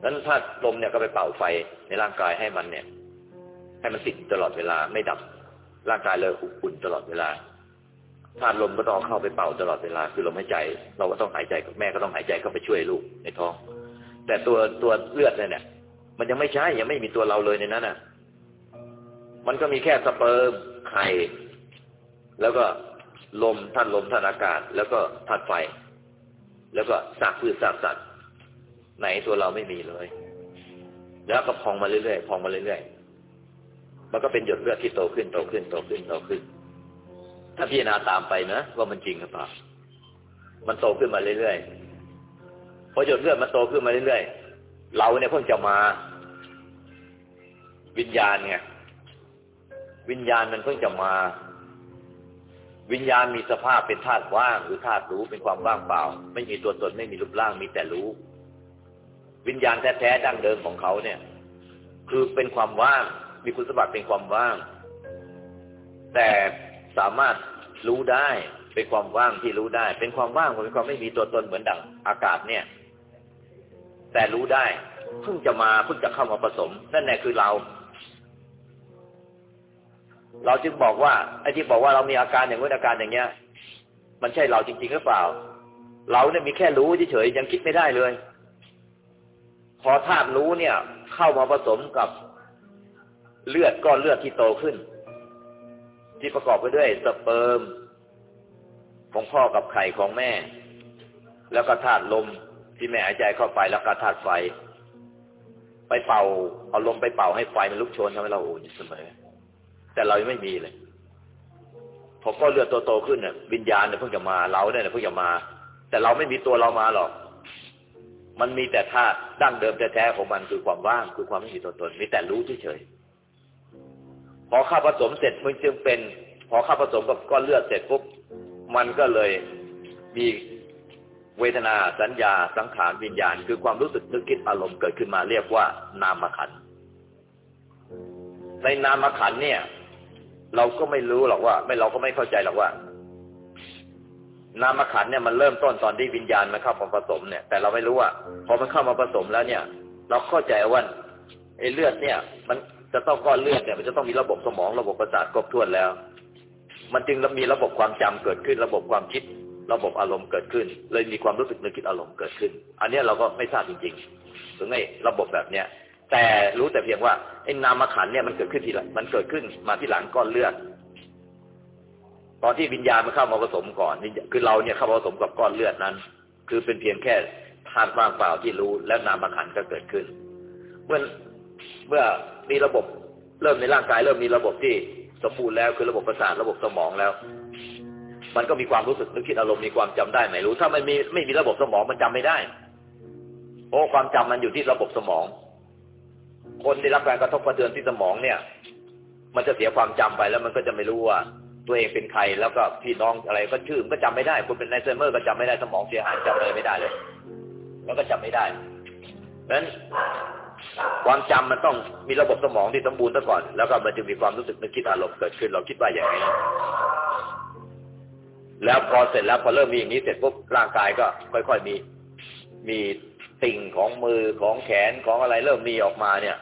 นั้นถ้าลมเนี่ยก็ไปเป่าไฟในร่างกายให้มันเนี่ย ให้มันติดตลอดเวลาไม่ดับ ร่างกายเลยอุ่นตลอดเวลาธาตุลมก็ต้องเข้าไปเป่าตลอดเวลา คือลมหายใจ เราก็ต้องหายใจกับแม่ก็ต้องหายใจเข้าไปช่วยลูกในท้อง แต่ตัวตัวเลือดเนี่ยมันยังไม่ใช่ยังไม่มีตัวเราเลยในนั้นอะ มันก็มีแค่สเปิร์มไข่แล้วก็ลมธาตุลมธาตุอากาศ แล้วก็ธาตุไฟ แล้วก็สากพืชสากสัตว์ไหนตัวเราไม่มีเลย แล้วก็พองมาเรื่อยๆพองมาเรื่อยๆ มันก็เป็นหยดเลือดที่โตขึ้นโตขึ้นโตขึ้นโตขึ้น ถ้าพิจารณาตามไปนะว่ามันจริงหรือเปล่า มันโตขึ้นมาเรื่อยๆพอหยดเลือดมันโตขึ้นมาเรื่อยๆเราเนี่ยเพิ่งจะมา วิญญาณไงวิญญาณมันเพิ่งจะมา วิญญาณมีสภาพเป็นธาตุว่าง หรือธาตุรู้เป็นความว่างเปล่า ไม่มีตัวตนไม่มีรูปร่างมีแต่รู้ วิญญาณแท้ๆดั้งเดิมของเขาเนี่ย คือเป็นความว่าง มีคุณสมบัติเป็นความว่าง แต่สามารถรู้ได้เป็นความว่างที่รู้ได้ เป็นความว่างเป็นความไม่มีตัวตนเหมือนดั่งอากาศเนี่ย แต่รู้ได้เพิ่งจะมาเพิ่งจะเข้ามาผสม นั่นแหละคือเรา เราจึงบอกว่าไอ้ที่บอกว่าเรามีอาการอย่างนู้อาการอย่างเงี้ย มันใช่เราจริงๆหรือเปล่า เราเนี่ยมีแค่รู้เฉยๆยังคิดไม่ได้เลย พอธาตุรู้เนี่ย เข้ามาผสมกับ เลือดก้อนเลือดที่โตขึ้น ที่ประกอบไปด้วยสเปิร์มของพ่อกับไข่ของแม่ แล้วก็ธาตุลมที่แม่หายใจเข้าไปแล้วก็ธาตุไฟ ไปเป่าเอาลมไปเป่าให้ไฟมันลุกโชนทำให้เราอุ่นเสมอ แต่เรายังไม่มีเลยพอก็เลือดโตๆขึ้นเนี่ยวิญญาณเนี่ยเพิ่งจะมาเราเนี่ยเพิ่งจะมา แต่เราไม่มีตัวเรามาหรอก มันมีแต่ธาตุดั้งเดิมแท้ๆของมันคือความว่างคือความไม่มีตัวตนมีแต่รู้เฉยๆ พอข้าผสมเสร็จมันจึงเป็น พอข้าผสมกับก้อนเลือดเสร็จปุ๊บมันก็เลยมีเวทนาสัญญาสังขารวิญญาณ คือความรู้สึกนึกคิดอารมณ์เกิดขึ้นมาเรียกว่านามขันในนามขันเนี่ย เราก็ไม่รู้หรอกว่า ไม่เราก็ไม่เข้าใจหรอกว่า นามขันเนี่ยมันเริ่มต้นตอนที่วิญญาณมันเข้ามาผสมเนี่ย แต่เราไม่รู้ว่าพอมันเข้ามาผสมแล้วเนี่ย เราเข้าใจว่าไอ้เลือดเนี่ย มัน จะต้องก้อนเลือดเนี่ยมันจะต้องมีระบบสมองระบบประสาทครบถ้วนแล้ว มันจึงมีระบบความจำเกิดขึ้น ระบบความคิด ระบบอารมณ์เกิดขึ้น เลยมีความรู้สึกนึกคิดอารมณ์เกิดขึ้น อันนี้เราก็ไม่ทราบจริงๆถึงไอ้ระบบแบบเนี้ยแต่รู้แต่เพียงว่าไอ้นามขันเนี่ยมันเกิดขึ้นทีหลังมันเกิดขึ้นมาที่หลังก้อนเลือดตอนที่วิญญาณมันเข้ามาผสมก่อนคือเราเนี่ยเข้ามาผสมกับก้อนเลือดนั้น คือเป็นเพียงแค่ธาตุว่างเปล่าที่รู้แล้วนามขันก็เกิดขึ้น เมื่อ เมื่อมีระบบเริ่มในร่างกาย เริ่มมีระบบที่สมบูรณ์แล้วคือระบบประสาทระบบสมองแล้ว มันก็มีความรู้สึกนึกคิดอารมณ์มีความจำได้ไหมรู้ ถ้ามันมีไม่มีระบบสมองมันจำไม่ได้โอ้ความจำมันอยู่ที่ระบบสมอง คนได้รับการกระทบกระเทือนที่สมองเนี่ย มันจะเสียความจำไปแล้วมันก็จะไม่รู้ว่าตัวเองเป็นใครแล้วก็พี่น้องอะไรก็ชื่อมันก็จำไม่ได้คนเป็นไนเซอร์เมอร์ก็จำไม่ได้สมองเสียหายจำอะไรไม่ได้เลย แล้วก็จำไม่ได้เพราะฉะนั้น ความจำมันต้องมีระบบสมองที่สมบูรณ์ซะก่อน แล้วก็มันจะมีความรู้สึกนึกคิดอารมณ์เกิดขึ้น เราคิดว่าอย่างไรแล้วพอเสร็จแล้วพอเริ่มมีอย่างนี้เสร็จปุ๊บร่างกายก็ค่อยๆมีมีติ่งของมือของแขนของอะไร เริ่มมีออกมาเนี่ย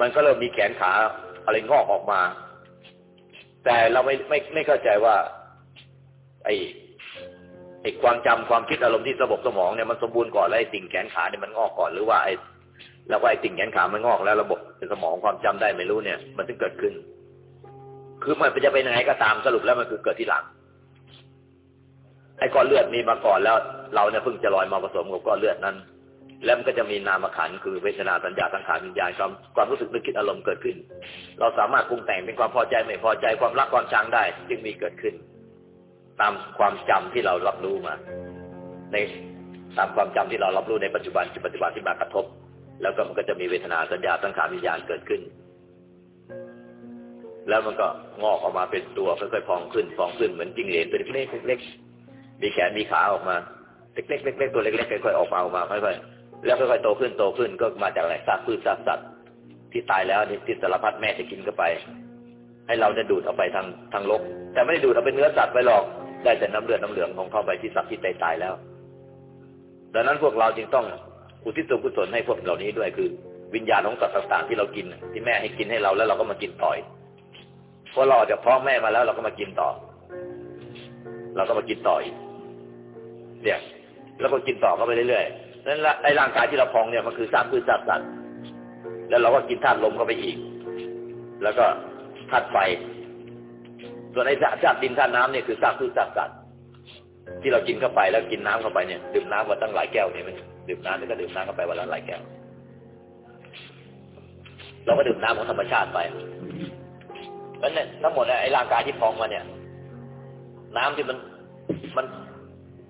มันก็เริ่มมีแขนขาอะไรงอกออกมา แต่เราไม่ไม่ไม่เข้าใจว่า ไอ้ ไอ้ความจำความคิดอารมณ์ที่ระบบสมองเนี่ยมันสมบูรณ์ก่อนแล้วไอ้ติ่งแขนขาเนี่ยมันงอกก่อนหรือว่าไอ้แล้วก็ไอ้ติ่งแขนขามันงอกแล้วระบบสมองความจำได้ไม่รู้เนี่ย มันถึงเกิดขึ้น คือมันจะเป็นยังไงก็ตามสรุปแล้วมันคือเกิดที่หลัง ไอ้ก้อนเลือดมีมาก่อนแล้ว เราเนี่ยเพิ่งจะลอยมาผสมกับก้อนเลือดนั้น แล้วมันก็จะมีนามขันคือเวทนาสัญญาสังขารวิญญาณความความรู้สึกนึกคิดอารมณ์เกิดขึ้น เราสามารถปรุงแต่งเป็นความพอใจไม่พอใจความรักความชังได้ จึงมีเกิดขึ้น ตามความจำที่เรารับรู้มา ในตามความจำที่เรารับรู้ในปัจจุบันปัจจุบันที่มากระทบ แล้วก็มันก็จะมีเวทนาสัญญาสังขารวิญญาณเกิดขึ้น แล้วมันก็งอกออกมาเป็นตัวค่อยๆพองขึ้นพองขึ้นเหมือนจิ้งเหลนตัวเล็กๆเล็กๆมีแขนมีขาออกมาเล็กๆเล็กๆตัวเล็กๆค่อยๆออกมาออกมาค่อยๆแล้วค่อยๆโตขึ้นโตขึ้นก็มาจากอะไรซากพืชซากสัตว์ที่ตายแล้วที่สารพัดแม่จะกินเข้าไป ให้เราจะดูดเอาไปทางทางลก แต่ไม่ได้ดูดเอาเป็นเนื้อสัตว์ไปหรอก ได้แต่น้ำเลือดน้ำเหลืองของเข้าไปที่สัตว์ที่ตายตายแล้วดังนั้นพวกเราจึงต้องอุทิศส่วนกุศลให้พวกเหล่านี้ด้วยคือ วิญญาณของสัตว์ต่างๆที่เรากิน ที่แม่ให้กินให้เราแล้วเราก็มากินต่อยพอเราออกจากท้องแม่มาแล้วเราก็มากินต่อ เราก็มากินต่ออีกเนี่ยแล้วก็กินต่อเข้าไปเรื่อยๆนั้นไอ้ร่างกายที่เราพองเนี่ยมันคือสร้างพืชสร้างสัตว์แล้วเราก็กินธาตุลมเข้าไปอีก แล้วก็ธาตุไฟ ส่วนไอ้ธาตุดินธาตุน้ำเนี่ยคือสร้างพืชสร้างสัตว์ที่เรากินเข้าไปแล้วกินน้ำเข้าไปเนี่ยดื่มน้ำวันตั้งหลายแก้วเนี่ยมันดื่มน้ำนี่ก็ดื่มน้ำเข้าไปวันละหลายแก้วเราก็ดื่มน้ำของธรรมชาติไปแล้วเนี่ยทั้งหมดไอ้ร่างกายที่พองมาเนี่ย น้ำที่มันมัน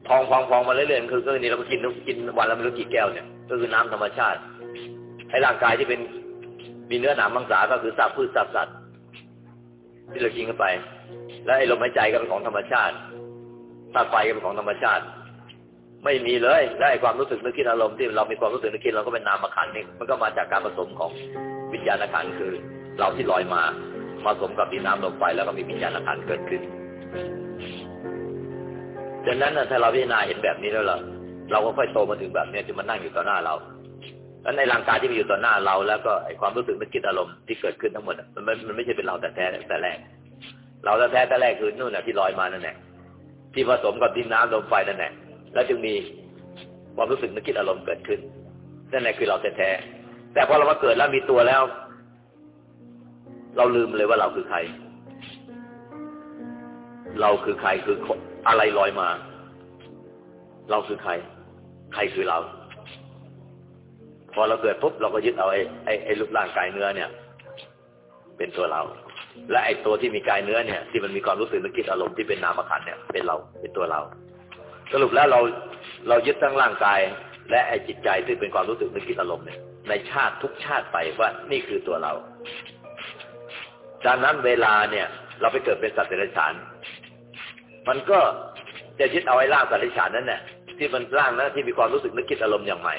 พองพองพองมาเรื่อยๆคือก็นี่เราก็กินกินวันละไม่รู้กี่แก้วเนี่ย ก็คือน้ำธรรมชาติไอ้ร่างกายที่เป็นมีเนื้อหนามมังสาก็คือซากพืชซากสัตว์ ที่เรากินเข้าไป แล้วไอ้ลมหายใจก็เป็นของธรรมชาติธาตุไฟก็เป็นของธรรมชาติ ไม่มีเลยได้ความรู้สึกนึกคิดอารมณ์ที่เรามีความรู้สึกนึกคิดเราก็เป็นนามขันนี่มันก็มาจากการผสมของวิญญาณขันคือ เราที่ลอยมาผสมกับดินน้ำลมไฟแล้วก็มีวิญญาณขันเกิดขึ้นดังนั้นถ้าเราพิจารณาเห็นแบบนี้แล้วเราเราก็ค่อยโตมาถึงแบบนี้จนมันนั่งอยู่ต่อหน้าเรา แล้วในร่างกายที่มีอยู่ต่อหน้าเรา แล้วก็ไอความรู้สึกนึกคิดอารมณ์ที่เกิดขึ้นทั้งหมดมันมันไม่ใช่เป็นเราแต่แท้แต่แรก เราแต่แท้แต่แรกคือนู่นแหละที่ลอยมานั่นแหละที่ผสมกับดินน้ำลมไฟนั่นแหละแล้วจึงมีความรู้สึกนึกคิดอารมณ์เกิดขึ้นนั่นแหละคือเราแท้แต่พอเรามาเกิดแล้วมีตัวแล้ว เราลืมเลยว่าเราคือใคร เราคือใครคืออะไรลอยมา เราคือใคร ใครคือเรา พอเราเกิดปุ๊บเราก็ยึดเอาไอ้ไอ้ไอ้รูปร่างกายเนื้อเนี่ย เป็นตัวเรา และไอ้ตัวที่มีกายเนื้อเนี่ย ที่มันมีความรู้สึกนึกคิดอารมณ์ที่เป็นนามขันเนี่ยเป็นเราเป็นตัวเรา สรุปแล้วเราเรายึดทั้งร่างกาย และไอ้จิตใจที่เป็นความรู้สึกนึกคิดอารมณ์เนี่ยในชาติทุกชาติไปว่านี่คือตัวเราดังนั้นเวลาเนี่ย เราไปเกิดเป็นสัตว์เดรัจฉาน มันก็จะยึดเอาไอ้ร่างสัตว์เดรัจฉานนั้นเนี่ยที่มันร่างนั้นที่มีความรู้สึกนึกคิดอารมณ์อย่างใหม่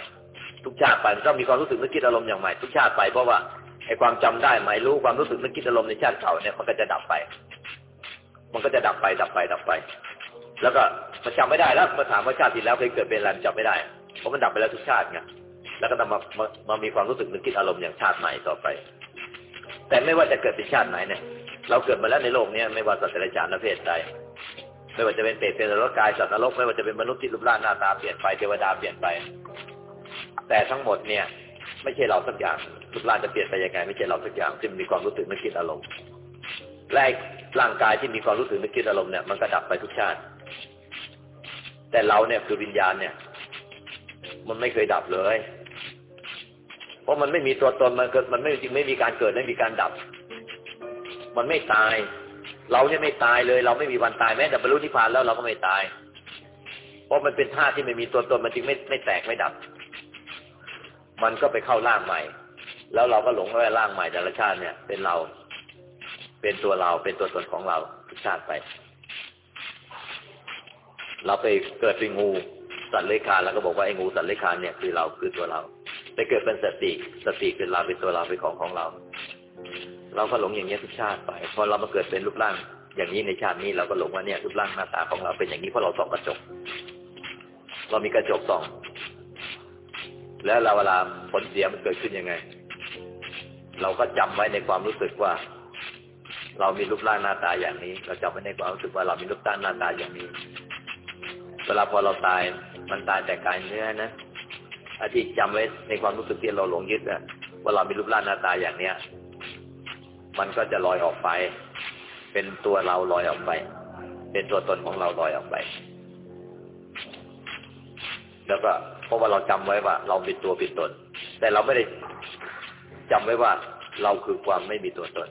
ทุกชาติไปก็มีความรู้สึกนึกคิดอารมณ์อย่างใหม่ทุกชาติไปเพราะว่าไอ้ความจำได้หมายรู้ความรู้สึกนึกคิดอารมณ์ในชาติเก่าเนี่ยมันก็จะดับไป มันก็จะดับไปดับไปดับไป แล้วก็มันจำไม่ได้แล้วมาถามว่าชาติที่แล้วเคยเกิดเป็นอะไรจำไม่ได้เพราะมันดับไปแล้วทุกชาติไงแล้วก็ต้องมามามามีความรู้สึกนึกคิดอารมณ์อย่างชาติใหม่ต่อไป แต่ไม่ว่าจะเกิดเป็นชาติไหนเนี่ยเราเกิดมาแล้วในโลกนี้ไม่ว่าสัตว์เดรัจฉานประเภทใดไม่ว่าจะเป็นเปรตเป็นนรกกายสัตว์นรกไม่ว่าจะเป็นมนุษย์ที่รูปร่างหน้าตาเปลี่ยนไปเทวดาเปลี่ยนไป แต่ทั้งหมดเนี่ย ไม่ใช่เราสักอย่างรูปร่างจะเปลี่ยนไปยังไง ไม่ใช่เราสักอย่างที่มีความรู้สึกนึกคิดอารมณ์และร่างกายที่มีความรู้สึกนึกคิดอารมณ์เนี่ยมันก็ดับไปทุกชาติ แต่เราเนี่ยคือวิญญาณเนี่ย มันไม่เคยดับเลย เพราะมันไม่มีตัวตนมันเกิดมันไม่จริงไม่มีการเกิดไม่มีการดับ มันไม่ตาย เราเนี่ยไม่ตายเลย เราไม่มีวันตายแม้แต่บรรลุนิพพานแล้วเราก็ไม่ตาย เพราะมันเป็นธาตุที่ไม่มีตัวตนมันจึงไม่ไม่แตกไม่ดับ มันก็ไปเข้าร่างใหม่ แล้วเราก็หลงว่าร่างใหม่แต่ละชาติเนี่ย เป็นเรา เป็นตัวเรา เป็นตัวตนของเราทุกชาติไป เราไปเกิดเป็นงูสัตว์เลื้อยคลานแล้วก็บอกว่าไอ้งูสัตว์เลื้อยคลานเนี่ยคือเราคือตัวเรา ไปเกิดเป็นสติ สติเป็นเราเป็นตัวเราเป็นของของเรา เราก็หลงอย่างนี้ทุกชาติไป พอเรามาเกิดเป็นรูปร่างอย่างนี้ในชาตินี้เราก็หลงว่าเนี่ยรูปร่างหน้าตาของเราเป็นอย่างนี้เพราะเราส่องกระจก เรามีกระจกส่อง แล้วเราเวลาผลเสียมันเกิดขึ้นยังไง เราก็จำไว้ในความรู้สึกว่า เรามีรูปร่างหน้าตาอย่างนี้ เราจำไว้ในความรู้สึกว่าเรามีรูปร่างหน้าตาอย่างนี้เวลาพอเราตายมันตายแต่กายเนื้อนะอาที่จำไว้ในความรู้สึกที่เราหลงยึดอะว่าเรามีรูปร่างหน้าตาอย่างเนี้ย มันก็จะลอยออกไป เป็นตัวเราลอยออกไป เป็นตัวตนของเราลอยออกไป แล้วก็ เพราะว่าเราจำไว้ว่า เราเป็นตัวเป็นตน แต่เราไม่ได้จำไว้ว่าเราคือความไม่มีตัวตน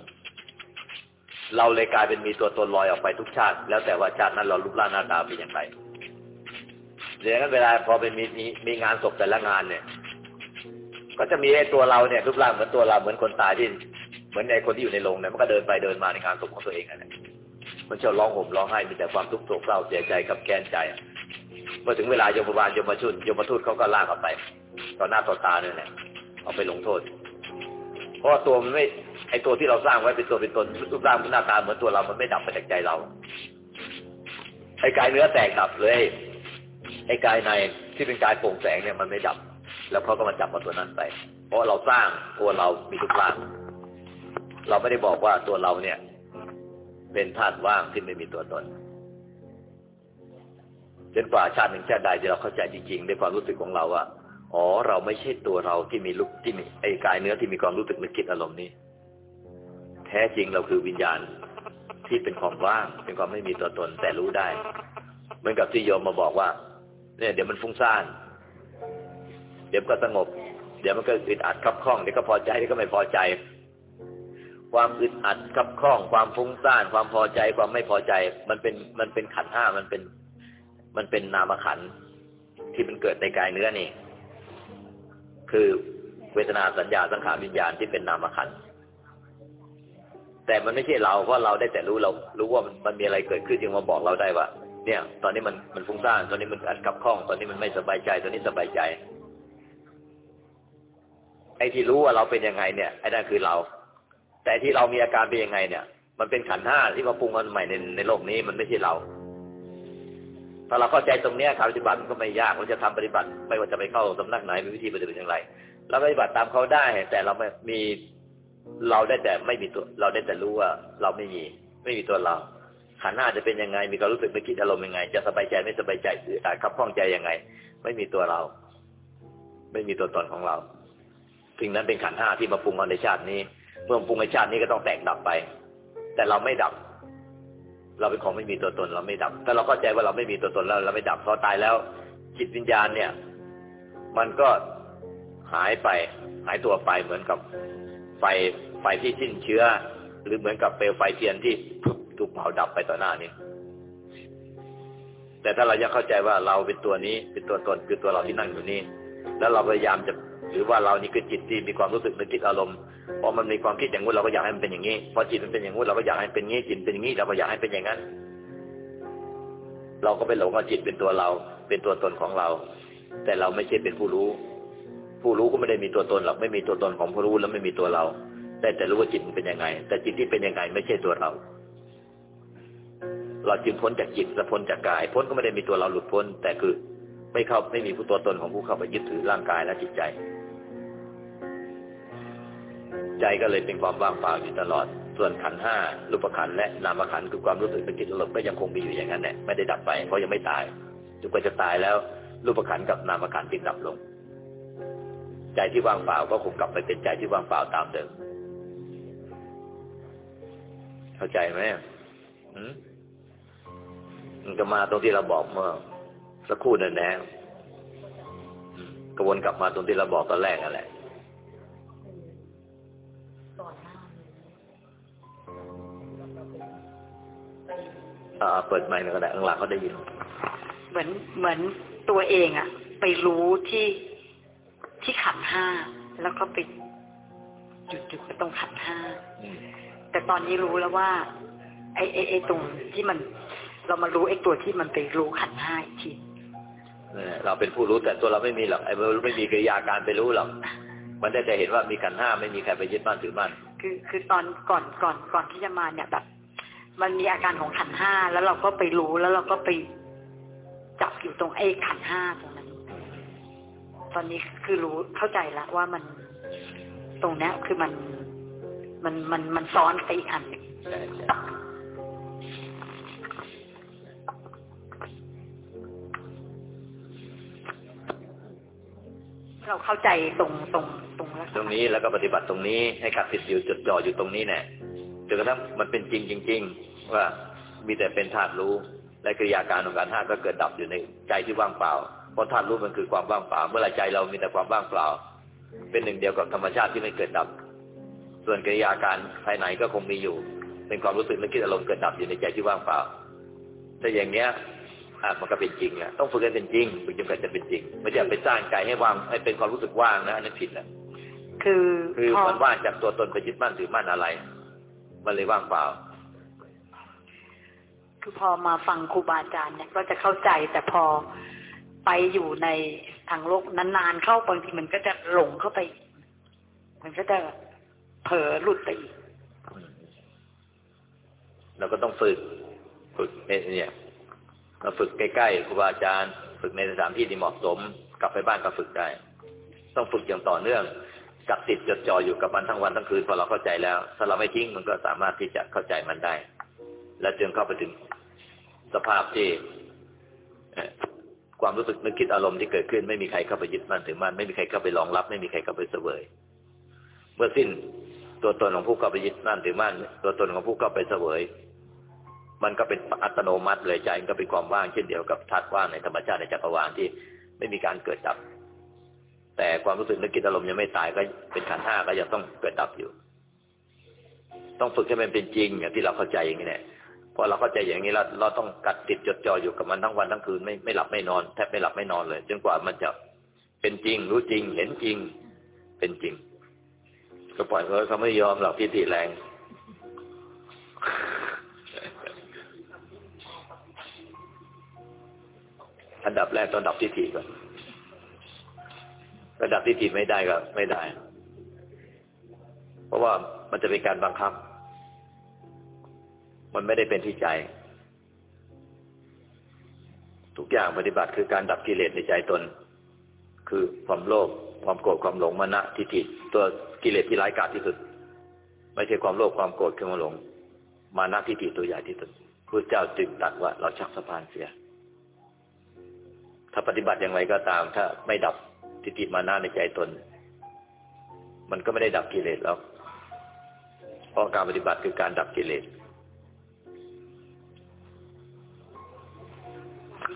เราเลยกลายเป็นมีตัวตนลอยออกไปทุกชาติ แล้วแต่ว่าชาตินั้นเรารูปร่างหน้าตาเป็นอย่างไรเดี๋ยวนั้นเวลาพอเป็นมีมีมีงานศพแต่ละงานเนี่ย ก็จะมีไอ้ตัวเราเนี่ยรูปร่างเหมือนตัวเราเหมือนคนตายที่เหมือนไอ้คนที่อยู่ในโรงเนี่ยมันก็เดินไปเดินมาในงานศพของตัวเองอะไรมันชอบร้องห่มร้องไห้มีแต่ความทุกข์โศกเศร้าเสียใจกับแกนใจ เมื่อถึงเวลาโยมบาลโยมชุนโยมทูตเขาก็ลากออกไปต่อหน้าต่อตาเนี่ยแหละเอาไปลงโทษ เพราะตัวมันไม่ไอตัวที่เราสร้างไว้เป็นตัวเป็นตนรูปร่างหน้าตาเหมือนตัวเรามันไม่ดับไปจากใจเราไอ้กายเนื้อแตกดับเลยไอ้กายในที่เป็นกายโปร่งแสงเนี่ยมันไม่ดับ แล้วเขาก็มาจับมาตัวนั้นไป เพราะเราสร้างตัวเรามีรูปร่าง เราไม่ได้บอกว่าตัวเราเนี่ย เป็นธาตุว่างที่ไม่มีตัวตน จนกว่าชาติหนึ่งชาติใดที่เราเข้าใจจริงๆในความรู้สึกของเราว่าอ๋อ เราไม่ใช่ตัวเราที่มีลุกที่มีไอ้กายเนื้อที่มีความรู้สึกนึกคิดอารมณ์นี้ แท้จริงเราคือวิญญาณที่เป็นความว่าง เป็นความไม่มีตัวตนแต่รู้ได้เหมือนกับที่โยมมาบอกว่า เนี่ย เดี๋ยวมันฟุ้งซ่าน เดี๋ยวก็สงบ เดี๋ยวมันก็อึดอัดคับข้องเดี๋ยวก็พอใจเดี๋ยวก็ไม่พอใจ ความอึดอัดคับข้อง ความฟุ้งซ่าน ความพอใจความไม่พอใจ มันเป็นมันเป็นขันห้ามันเป็น มันเป็นนามขันที่มันเกิดในกายเนื้อนี่ คือเวทนาสัญญาสังขารวิญญาณที่เป็นนามขันแต่มันไม่ใช่เราเพราะเราได้แต่รู้เรา รู้ว่ามันมันมีอะไรเกิดขึ้นจึงมาบอกเราได้ว่า เนี่ย ตอนนี้มันมันฟุ้งซ่านตอนนี้มันอัดกับข้อง ตอนนี้มันไม่สบายใจ ตอนนี้สบายใจ ไอ้ที่รู้ว่าเราเป็นยังไงเนี่ยไอ้นั่นคือเรา แต่ที่เรามีอาการเป็นยังไงเนี่ย มันเป็นขันห้าที่มาปรุงกันใหม่ในในโลกนี้มันไม่ใช่เรา ถ้าเราเข้าใจตรงนี้การปฏิบัติก็ไม่ยากเราจะทำปฏิบัติ ไม่ว่าจะไปเข้าสำนักไหนมีวิธีปฏิบัติอย่างไรเราปฏิบัติตามเขาได้ แต่เราไม่มีเราได้แต่ไม่มีตัว เราได้แต่รู้ว่าเราไม่มี ไม่มีตัวเราขันห้าจะเป็นยังไง มีความรู้สึกไม่คิดอารมณ์ยังไง จะสบายใจไม่สบายใจหรืออาจขับข้องใจยังไง ไม่มีตัวเรา ไม่มีตัวตนของเราสิ่งนั้นเป็นขันห้าที่มาปรุงเอาในชาตินี้ เมื่อปรุงในชาตินี้ก็ต้องแตกดับไป แต่เราไม่ดับ เราเป็นของไม่มีตัวตนเราไม่ดับถ้าเราเข้าใจว่าเราไม่มีตัวตนแล้วเราไม่ดับพอตายแล้ว จิตวิญญาณเนี่ย มันก็หายไป หายตัวไปเหมือนกับไฟไฟที่สิ้นเชื้อ หรือเหมือนกับเปลวไฟเทียนที่ถูกเผาดับไปต่อหน้านี้แต่ถ้าเรายังเข้าใจว่าเราเป็นตัวนี้เป็นตัวตนคือตัวเราที่นั่งอยู่นี่แล้วเราพยายามจะ หรือว่าเรานี่คือจิตที่มีความรู้สึกนึกคิดอารมณ์พอมันมีความคิดอย่างนู้นเราก็อยากให้มันเป็นอย่างนี้พอจิตมันเป็นอย่างนู้นเราก็อยากให้เป็นงี้จิตเป็นอย่างนี้เราก็อยากให้เป็นอย่างนั้น เราก็ไปหลงว่าจิตเป็นตัวเรา เป็นตัวตนของเรา แต่เราไม่ใช่เป็นผู้รู้ ผู้รู้ก็ไม่ได้มีตัวตนหรอกไม่มีตัวตนของผู้รู้แล้วไม่มีตัวเรา แต่แต่รู้ว่าจิตมันเป็นยังไง แต่จิตที่เป็นยังไงไม่ใช่ตัวเราเราจึงพ้นจากจิตและพ้นจากกาย พ้นก็ไม่ได้มีตัวเราหลุดพ้น แต่คือไม่เข้าไม่มีผู้ตัวตนของผู้เข้าไปยึดถือร่างกายและจิตใจ ใจก็เลยเป็นความว่างเปล่าอยู่ตลอด ส่วนขันห้ารูปขันและนามขันคือความรู้สึกเป็นจิตอารมณ์ก็ยังคงมีอยู่อย่างนั้นแหละไม่ได้ดับไปเพราะยังไม่ตายจนกว่าจะตายแล้ว รูปขันกับนามขันจึงดับลง ใจที่ว่างเปล่าก็คงกลับไปเป็นใจที่ว่างเปล่าตามเดิมเข้าใจไหมอืมมันก็มาตรงที่เราบอกเมื่อสักครู่นั่นแหละกระวนกลับมาตรงที่เราบอกตอนแรกนั่นแหละ เปิดไมค์ก็ได้ข้างหลังเขาได้ยิน เหมือนเหมือนตัวเองอะไปรู้ที่ที่ขันห้าแล้วก็ไปหยุดอยู่ตรงขันห้าอืมแต่ตอนนี้รู้แล้วว่า ไอ้ไอ้ไอ้ตรงที่มัน เรามารู้ไอ้ตัวที่มันไปรู้ขันห้าอีกทีนั่นแหละเราเป็นผู้รู้แต่ตัวเราไม่มีหรอกไอ้เราไม่มีกิริยาการไปรู้หรอกมันได้แต่เห็นว่ามีขันธ์ห้าไม่มีใครไปยึดบ้านถือบ้านคือคือตอนก่อนก่อนก่อนที่จะมาเนี่ยแบบ มันมีอาการของขันห้าแล้วเราก็ไปรู้แล้วเราก็ไปจับอยู่ตรงไอ้ขันห้าตรงนั้น ตอนนี้คือรู้เข้าใจแล้วว่ามันตรงนี้คือมันมันมันมันซ้อนไปอีกอันเราเข้าใจตรงตรงตรงตรงนี้แล้วก็ปฏิบัติตรงนี้ให้กับติดอยู่จดจ่ออยู่ตรงนี้เนี่ย จนกระทั่งมันเป็นจริงจริง ๆ ว่ามีแต่เป็นธาตุรู้ และกิริยาการของการธาตุก็เกิดดับอยู่ในใจที่ว่างเปล่า เพราะธาตุรู้มันคือความว่างเปล่า เมื่อไรใจเรามีแต่ความว่างเปล่า เป็นหนึ่งเดียวกับธรรมชาติที่ไม่เกิดดับ ส่วนกิริยาการภายในก็คงมีอยู่ เป็นความรู้สึกและคิดอารมณ์เกิดดับอยู่ในใจที่ว่างเปล่าแต่อย่างเนี้ยอะมันก็เป็นจริงอะต้องฝึกให้เป็นจริงฝึกจนเกิดจะเป็นจริง ไม่ใช่ไปสร้างใจให้ว่างให้เป็นความรู้สึกว่างนะอันนั้นผิดแหละคือคือพอมันว่างจากตัวตนไปยึดมั่นถือมั่นอะไร มันเลยว่างเปล่า คือพอมาฟังครูบาอาจารย์เนี่ยก็จะเข้าใจแต่พอไปอยู่ในทางโลกนานๆเข้าบางทีมันก็จะหลงเข้าไป มันก็จะเผลอหลุดไปอีกเราก็ต้องฝึกฝึกเนี่ยเราฝึกใกล้ๆครูบาอาจารย์ ฝึกในสถานที่ที่เหมาะสม กลับไปบ้านก็ฝึกได้ ต้องฝึกอย่างต่อเนื่อง จับติดจดจ่ออยู่กับมันทั้งวันทั้งคืนพอเราเข้าใจแล้ว ถ้าเราไม่ทิ้งมันก็สามารถที่จะเข้าใจมันได้ และจึงเข้าไปถึงสภาพที่ความรู้สึกนึกคิดอารมณ์ที่เกิดขึ้น ไม่มีใครเข้าไปยึดมั่นถือมั่นไม่มีใครเข้าไปรองรับ ไม่มีใครเข้าไปเสวย เมื่อสิ้นตัวตนของผู้เข้าไปยึดมั่นถือมั่นตัวตนของผู้เข้าไปเสวย มันก็เป็นอัตโนมัติเลยใจมันก็เป็นความว่างเช่นเดียวกับธาตุว่างในธรรมชาติในจักรวาลที่ไม่มีการเกิดดับ แต่ความรู้สึกนึกคิดอารมณ์ยังไม่ตายก็เป็นขันห้าก็ยังต้องเกิดดับอยู่ ต้องฝึกให้มันเป็นจริงอย่างที่เราเข้าใจอย่างนี้แหละพอเราเข้าใจอย่างนี้เราเราต้องกัดติดจดจ่ออยู่กับมันทั้งวันทั้งคืนไม่ไม่หลับไม่นอนแทบไม่หลับไม่นอนเลยจนกว่ามันจะเป็นจริง รู้จริง เห็นจริง เป็นจริง ก็ปล่อยเขาเขาไม่ยอมหรอกพิธีแรงอันดับแรกต้องดับทิฏฐิก่อน ถ้าดับทิฏฐิดไม่ได้ก็ไม่ได้ เพราะว่ามันจะเป็นการบังคับ มันไม่ได้เป็นที่ใจ ทุกอย่างปฏิบัติคือการดับกิเลสในใจตน คือความโลภความโกรธความหลงมานะทิฏฐิตัวกิเลสที่ร้ายกาจที่สุด ไม่ใช่ความโลภความโกรธความหลง มานะทิฏฐิตัวใหญ่ที่สุดพระเจ้าจึงตรัสว่าเราชักสะพานเสีย ถ้าปฏิบัติอย่างไรก็ตาม ถ้าไม่ดับ ทิฏฐิมานะในใจตน มันก็ไม่ได้ดับกิเลสแล้วเพราะการปฏิบัติคือการดับกิเลส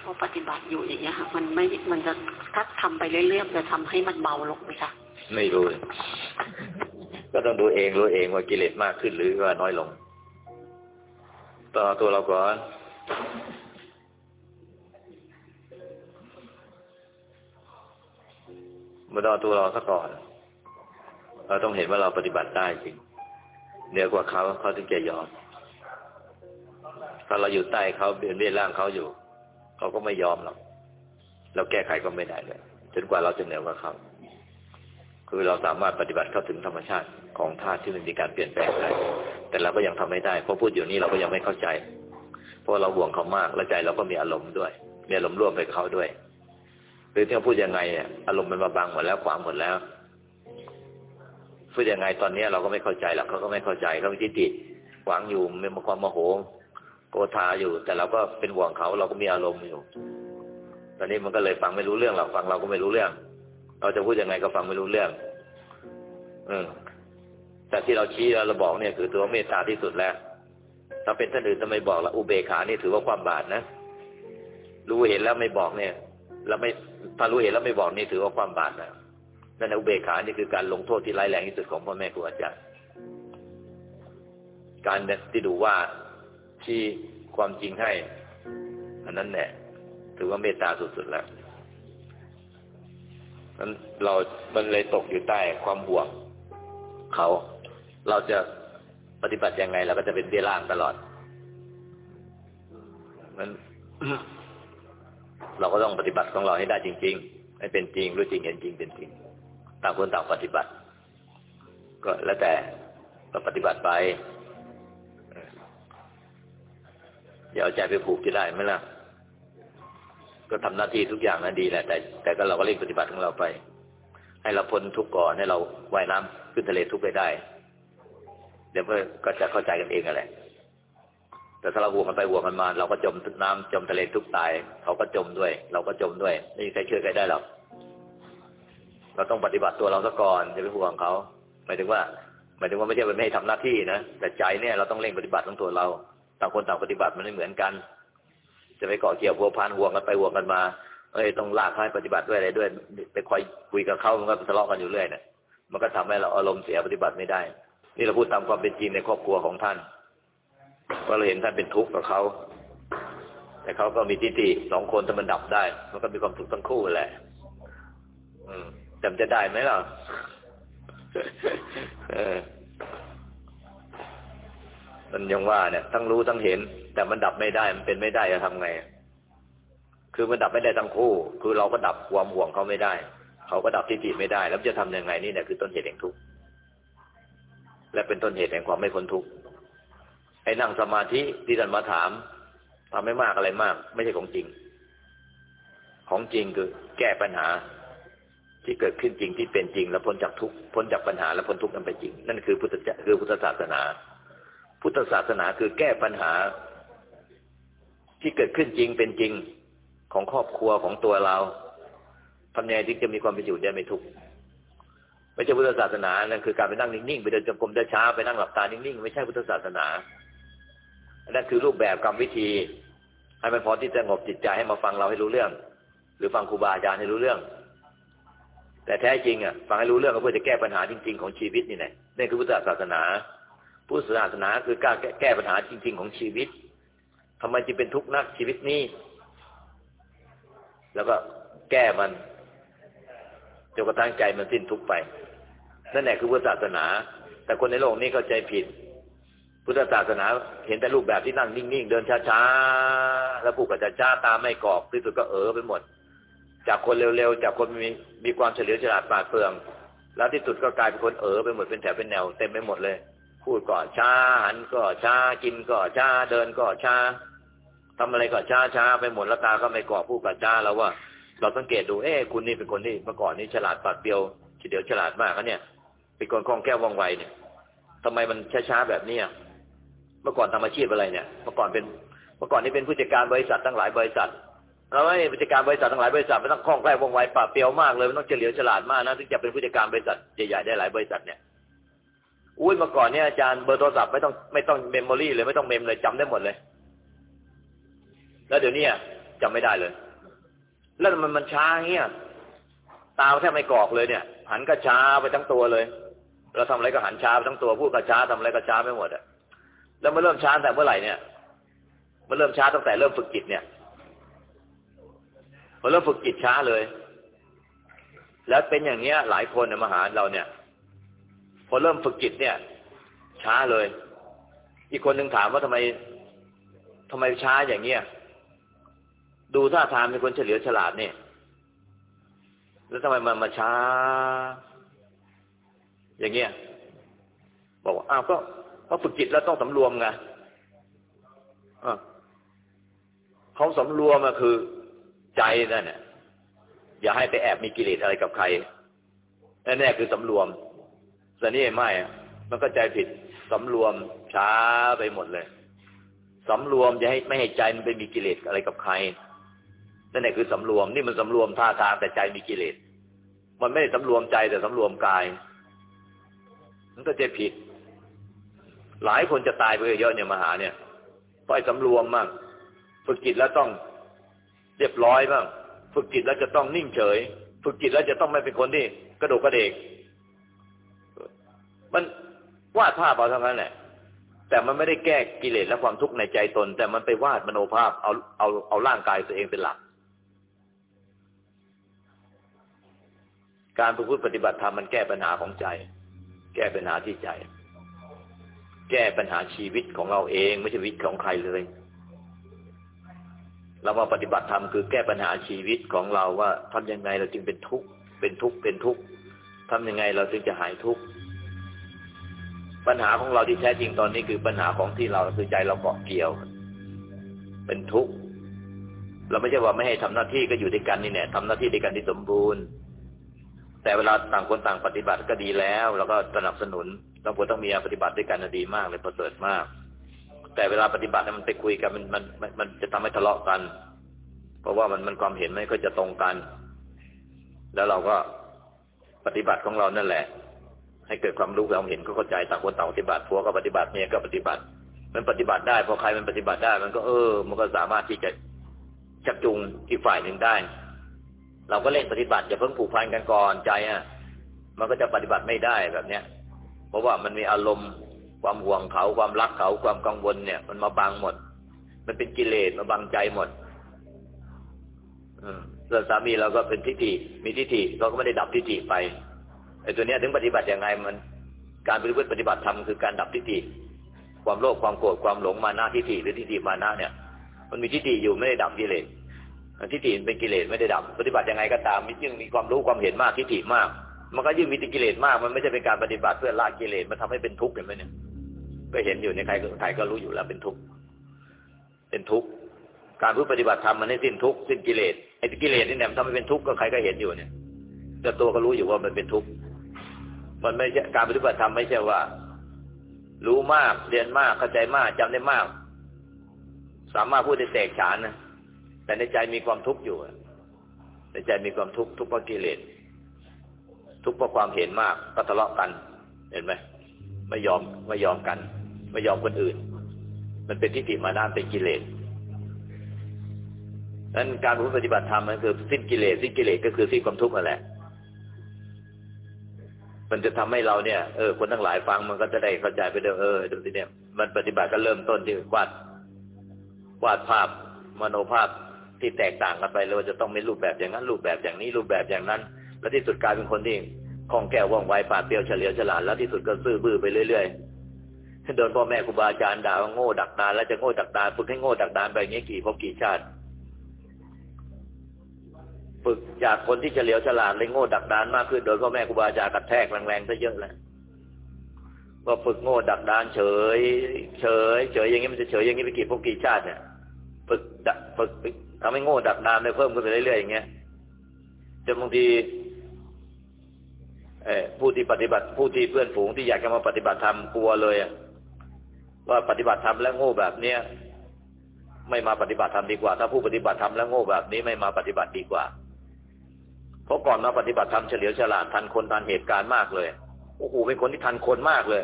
พอปฏิบัติอยู่อย่างเงี้ยค่ะมันไม่มันจะถ้าทำไปเรื่อยๆจะทำให้มันเบาลงไหมคะไม่รู้เลยก็ต้องดูเองรู้เองว่ากิเลสมากขึ้นหรือว่าน้อยลงต่อตัวเราก่อน มาดอตัวเราซะก่อน เราต้องเห็นว่าเราปฏิบัติได้จริงเหนือกว่าเขาเขาถึงจะยอมถ้าเราอยู่ใต้เขาเบียนเบียนร่างเขาอยู่ เขาก็ไม่ยอมหรอกเราแก้ไขก็ไม่ได้เลยจนกว่าเราจะเหนือกว่าเขาคือเราสามารถปฏิบัติเข้าถึงธรรมชาติของธาตุที่มันมีการเปลี่ยนแปลงได้แต่เราก็ยังทำไม่ได้เพราะพูดอยู่นี้เราก็ยังไม่เข้าใจ เพราะเราห่วงเขามากและใจเราก็มีอารมณ์ด้วยมีอารมณ์ร่วมไปกับเขาด้วย หรือที่เขาพูดยังไงเนี่ยอารมณ์มันมาบังหมดแล้วขวางหมดแล้วพูดยังไงตอนนี้เราก็ไม่เข้าใจหรอกเขาก็ไม่เข้าใจเขาไมีทิฏฐิขวางอยู่มีความโมโหโกธาอยู่ แต่เราก็เป็นห่วงเขาเราก็มีอารมณ์อยู่ ตอนนี้มันก็เลยฟังไม่รู้เรื่องหรอกฟังเราก็ไม่รู้เรื่อง เราจะพูดยังไงก็ฟังไม่รู้เรื่องอืมแต่ที่เราชี้แล้วเราบอกเนี่ยคือตัวเมตตาที่สุดแล้วถ้าเป็นท่านอื่นทำไมบอกละอุเบกขานี่ถือว่าความบาปนะ รู้เห็นแล้วไม่บอกเนี่ย แล้วไม่ถ้ารู้เห็นแล้วไม่บอกนี่ถือว่าความบาปนะนั่นนะอุเบกขานี่คือการลงโทษที่ร้ายแรงที่สุดของพ่อแม่ครูอาจารย์การที่ดูว่าที่ความจริงให้ อันนั้นแหละถือว่าเมตตาสุดๆแล้วนั้นเรา มันเลยตกอยู่ใต้ความห่วงเขา เราจะปฏิบัติยังไงเราก็จะเป็นเบี้ยล่างตลอดนั้น เราก็ต้องปฏิบัติของเราให้ได้จริง ๆ ให้เป็นจริงรู้จริงเห็นจริงเป็นจริงต่างคนต่างปฏิบัติ ก็แล้วแต่ก็ปฏิบัติไปอย่าเอาใจไปผูกจะได้ไหมล่ะ ก็ทำหน้าที่ทุกอย่างนั้นดีแหละ แต่ แต่ก็เราก็เร่งปฏิบัติของเราไป ให้เราพ้นทุกข์ก่อนให้เราว่ายน้ำขึ้นทะเลทุกข์ไปได้ เดี๋ยวก็จะเข้าใจกันเองอะไร แต่ถ้าเราห่วงกันไปห่วงกันมา เราก็จมน้ำจมทะเลทุกตาย เขาก็จมด้วย เราก็จมด้วยไม่มีใครช่วยใครได้หรอกเราต้องปฏิบัติตัวเราซะก่อนอย่าไปห่วงเขาหมายถึงว่าหมายถึงว่าไม่ใช่ว่าไม่ให้ทำหน้าที่นะแต่ใจเนี่ยเราต้องเร่งปฏิบัติของตัวเราต่างคนต่างปฏิบัติมันไม่เหมือนกัน จะไปเกาะเกี่ยวพัวพันห่วงกันไปห่วงกันมาเอ้ยต้องลากให้ปฏิบัติด้วยอะไรด้วย ไปคอยคุยกับเขามันก็ทะเลาะกันอยู่เรื่อยเนี่ยมันก็ทำให้เราอารมณ์เสียปฏิบัติไม่ได้ นี่เราพูดตามความเป็นจริงในครอบครัวของท่าน ว่าเราเห็นท่านเป็นทุกข์กับเขาแต่เขาก็มีทิฏฐิสองคนถ้ามันดับได้ มันก็มีความสุขทั้งคู่แหละอืมจำจะได้ไหมล่ะเออมันยังว่าเนี่ย ทั้งรู้ทั้งเห็น แต่มันดับไม่ได้มันเป็นไม่ได้จะทำไง คือมันดับไม่ได้ทั้งคู่ คือเราก็ดับความห่วงเขาไม่ได้ เขาก็ดับทิฏฐิไม่ได้ แล้วจะทำยังไงนี่เนี่ยคือต้นเหตุแห่งทุกข์และเป็นต้นเหตุแห่งความไม่พ้นทุกข์ อ้นั่งสมาธิที่ท่านมาถามทำไม่มากอะไรมาก ไม่ใช่ของจริง ของจริงคือแก้ปัญหาที่เกิดขึ้นจริงที่เป็นจริง แล้วพ้นจากทุกพ้นจากปัญหาและพ้นทุกข์นั้นไปจริง นั่นคือพุทธคือพุทธศาสนา พุทธศาสนาคือแก้ปัญหา ที่เกิดขึ้นจริงเป็นจริงของครอบครัวของตัวเราทำยังไงถึงจะมีความเป็นอยู่ได้ไม่ทุกข์ไม่ใช่พุทธศาสนานั่นคือการไปนั่งนิ่งๆไปเดินจงกรมได้ช้าไปนั่งหลับตานิ่งๆไม่ใช่พุทธศาสนา นั่นคือรูปแบบกรรมวิธี ให้มันพอที่จะสงบจิตใจให้มาฟังเราให้รู้เรื่อง หรือฟังครูบาอาจารย์ให้รู้เรื่อง แต่แท้จริงอะฟังให้รู้เรื่องก็เพื่อจะแก้ปัญหาจริง ๆของชีวิตนี่แหละนี่คือพุทธศาสนา พุทธศาสนาคือการแก้ปัญหาจริง ๆ ของชีวิตทำไมจึงเป็นทุกข์นักชีวิตนี้ แล้วก็แก้มันจนกระทั่งใจมันสิ้นทุกข์ไปนั่นแหละคือพุทธศาสนา แต่คนในโลกนี้เข้าใจผิด พุทธศาสนาเห็นแต่รูปแบบที่นั่งนิ่งๆ เดินช้าๆ แล้วผูกกับช้าๆ ตาไม่กรอกที่สุดก็เออไปหมด จากคนเร็วๆ จากคนมีมีความเฉลียวฉลาดปราดเปรื่อง แล้วที่สุดก็กลายเป็นคนเออไปหมดเป็นแถวเป็นแนวเต็มไปหมดเลย พูดก็ช้าหันก็ช้ากินก็ช้าเดินก็ช้าทำอะไรก็ช้าช้าไปหมดแล้วตาก็ไม่กรอกพูดกับช้าแล้วว่า เราสังเกตดูเอ๊คุณนี่เป็นคนที่เมื่อก่อนนี้ฉลาดปราดเปรียวเฉลียวฉลาดมากนะเนี่ยเป็นคนคล่องแคล่วว่องไวเนี่ยทำไมมันช้าๆแบบนี้ เมื่อก่อนทำอาชีพอะไรเนี่ย เมื่อก่อนเป็น เมื่อก่อนนี่เป็นผู้จัดการบริษัทตั้งหลายบริษัทเราไม่ผู้จัดการบริษัทตั้งหลายบริษัทมันต้องคล่องแคล่วว่องไวปราดเปรียวมากเลยมันต้องเฉลียวฉลาดมากนะถึงจะเป็นผู้จัดการบริษัทใหญ่ๆได้หลายบริษัทเนี่ยอุ้ยเมื่อก่อนเนี่ยอาจารย์เบอร์โทรศัพท์ไม่ต้องไม่ต้อง memory เลยไม่ต้อง mem เลยจำได้หมดเลย แล้วเดี๋ยวนี้จำไม่ได้เลย แล้วมันมันช้าเงี้ยตาแทบไม่กรอกเลยเนี่ย หันก็ช้าไปทั้งตัวเลย เราทำอะไรก็หันช้าไปทั้งตัวพูดก็ช้าทำอะไรก็ช้าไปหมดอะ แล้วมาเริ่มช้าแต่เมื่อไหร่เนี่ยมาเริ่มช้าตั้งแต่เริ่มฝึกจิตเนี่ยพอเริ่มฝึกจิตช้าเลย แล้วเป็นอย่างเนี้ย หลายคนในมหาเราเนี่ย พอเริ่มฝึกจิตเนี่ย ช้าเลย อีกคนหนึ่งถามว่าทำไมทำไมช้าอย่างเงี้ยดูท่าทางเป็นคนเฉลียวฉลาดเนี่ยแล้วทำไมมันมาช้า อย่างเงี้ย บอกว่าอ้าวก็ เพราะฝึกจิตแล้วต้องสำรวมไงเขาสำรวมมาคือใจนั่นเนี่ยอย่าให้ไปแอบมีกิเลสอะไรกับใครนั่นแน่คือสำรวมแต่นี่ไม่ มันก็ใจผิดสำรวมช้าไปหมดเลยสำรวมจะให้ไม่ให้ใจมันไปมีกิเลสอะไรกับใครนั่นแหละคือสำรวม นี่มันสำรวมท่าทางแต่ใจมีกิเลส มันไม่ได้สำรวมใจแต่สำรวมกาย มันก็จะผิด หลายคนจะตายไปเยอะเนี่ยมหาเนี่ยปล่อยสำรวมมากฝึกจิตแล้วต้องเรียบร้อยบ้างฝึกจิตแล้วจะต้องนิ่งเฉย ฝึกจิตแล้วจะต้องไม่เป็นคนที่กระโดดกระเดก มันวาดภาพเอาเท่านั้นแหละ แต่มันไม่ได้แก้กิเลสและความทุกข์ในใจตน แต่มันไปวาดมโนภาพเอาเอาเอาร่างกายตัวเองเป็นหลัก การประพฤติปฏิบัติธรรมมันแก้ปัญหาของใจ แก้ปัญหาที่ใจ แก้ปัญหาชีวิตของเราเอง ไม่ใช่ชีวิตของใครเลย เรามาปฏิบัติธรรมคือแก้ปัญหาชีวิตของเราว่าทำยังไงเราจึงเป็นทุกข์เป็นทุกข์เป็นทุกข์ทำยังไงเราจึงจะหายทุกข์ปัญหาของเราที่แท้จริงตอนนี้คือปัญหาของที่เราคือใจเราเกาะเกี่ยว เป็นทุกข์เราไม่ใช่ว่าไม่ให้ทำหน้าที่ก็อยู่ด้วยกันนี่แน่ทำหน้าที่ด้วยกันที่สมบูรณ์ แต่เวลาต่างคนต่างปฏิบัติก็ดีแล้ว แล้วก็สนับสนุนต้องควรต้องมีปฏิบัติด้วยกันดีมากเลยประเสริฐมาก แต่เวลาปฏิบัติมันไปคุยกันมันมันมันจะทำให้ทะเลาะกัน เพราะว่ามันมันความเห็นไม่ค่อยจะตรงกัน แล้วเราก็ปฏิบัติของเรานั่นแหละ ให้เกิดความรู้ความเห็นก็เข้าใจต่างคนต่างปฏิบัติผัวก็ปฏิบัติเมียก็ปฏิบัติ มันปฏิบัติได้พอใครมันปฏิบัติได้ มันก็เออ มันก็สามารถที่จะชักจูงอีกฝ่ายหนึ่งได้ เราก็เล่นปฏิบัติอย่าเพิ่งผูกพันกันก่อนใจอะมันก็จะปฏิบัติไม่ได้แบบเนี้ย เพราะว่ามันมีอารมณ์ความห่วงเขาความรักเขาความกังวลเนี่ย มันมาบังหมด มันเป็นกิเลสมาบังใจหมดส่วนสามีเราก็เป็นทิฏฐิมีทิฏฐิเราก็ไม่ได้ดับทิฏฐิไปไอ้ตัวเนี้ยถึงปฏิบัติยังไงมัน การปฏิบัติปฏิบัติธรรมคือการดับทิฏฐิความโลภความโกรธความหลงมานะทิฏฐิหรือทิฏฐิมานะเนี่ย มันมีทิฏฐิอยู่ไม่ได้ดับกิเลส ทิฏฐิเป็นกิเลสไม่ได้ดับ ปฏิบัติยังไงก็ตามมิยิ่งมีความรู้ความเห็นมากทิฏฐิมาก มันก็ยิ่งมีกิเลสมาก มันไม่ใช่เป็นการปฏิบัติเพื่อละกิเลสมันทำให้เป็นทุกข์เห็นไหมเนี่ยก็เห็นอยู่ในใครใครก็รู้อยู่แล้วเป็นทุกข์เป็นทุกข์การพูดปฏิบัติธรรมมันให้สิ้นทุกข์สิ้นกิเลสไอ้กิเลสนี่เนี่ยทำให้เป็นทุกข์ก็ใครก็เห็นอยู่เนี่ยแต่ตัวก็รู้อยู่ว่ามันเป็นทุกข์มันไม่ใช่การปฏิบัติธรรมไม่ใช่ว่า รู้มากเรียนมากเข้าใจมากจำได้มาก สามารถพูดได้แตกฉานนะ แต่ในใจมีความทุกข์อยู่ในใจมีความทุกข์ทุกข์เพราะกิเลสทุกข์เพราะความเห็นมากก็ทะเลาะกัน เห็นไหมไม่ยอมไม่ยอมกัน ไม่ยอมคนอื่น มันเป็นทิฏฐิมานะเป็นกิเลสนั้นการปฏิบัติธรรมมันคือสิ้นกิเลสสิ้นกิเลสก็คือสิ้นความทุกข์นั่นแหละ มันจะทำให้เราเนี่ยเออคนทั้งหลายฟังมันก็จะได้เข้าใจไปเด้อเออดูสิเนี่ย มันปฏิบัติก็เริ่มต้นที่วาดวาดภาพมโนภาพ ที่แตกต่างกันไปเลยจะต้องมีรูปแบบอย่างนั้น รูปแบบอย่างนี้รูปแบบอย่างนั้น แล้วที่สุดกลายเป็นคนที่คล่องแคล่วว่องไวปาดเปรียวเฉลียวฉลาดแล้วที่สุดก็ซื่อบื้อไปเรื่อยๆโดนพ่อแม่ครูบาอาจารย์ด่าว่าโง่ดักดานแล้วจะโง่ดักดานฝึกให้โง่ดักดานไปอย่างนี้กี่พบกี่ชาติ ฝึกจากคนที่เฉลียวฉลาดเลยโง่ดักดานมากขึ้น โดยพ่อแม่ครูบาอาจารย์กระแทกแรงๆซะเยอะแล้วก็ฝึกโง่ดักดานเฉย เฉย เฉยอย่างนี้มันจะเฉยอย่างนี้ไปกี่พวกกี่ชาติเนี่ยฝึกฝึก ทำให้โง่ดักดานได้เพิ่มขึ้นไปเรื่อยๆอย่างเงี้ยจนบางทีผู้ที่ปฏิบัติผู้ที่เพื่อนฝูงที่อยากจะมาปฏิบัติธรรมกลัวเลยว่าปฏิบัติธรรมแล้วโง่แบบเนี้ยไม่มาปฏิบัติธรรมดีกว่า ถ้าผู้ปฏิบัติธรรมแล้วโง่แบบนี้ไม่มาปฏิบัติดีกว่าเพราะก่อนมาปฏิบัติธรรมเฉลียวฉลาดทันคนทันเหตุการณ์มากเลยโอ้โหเป็นคนที่ทันคนมากเลย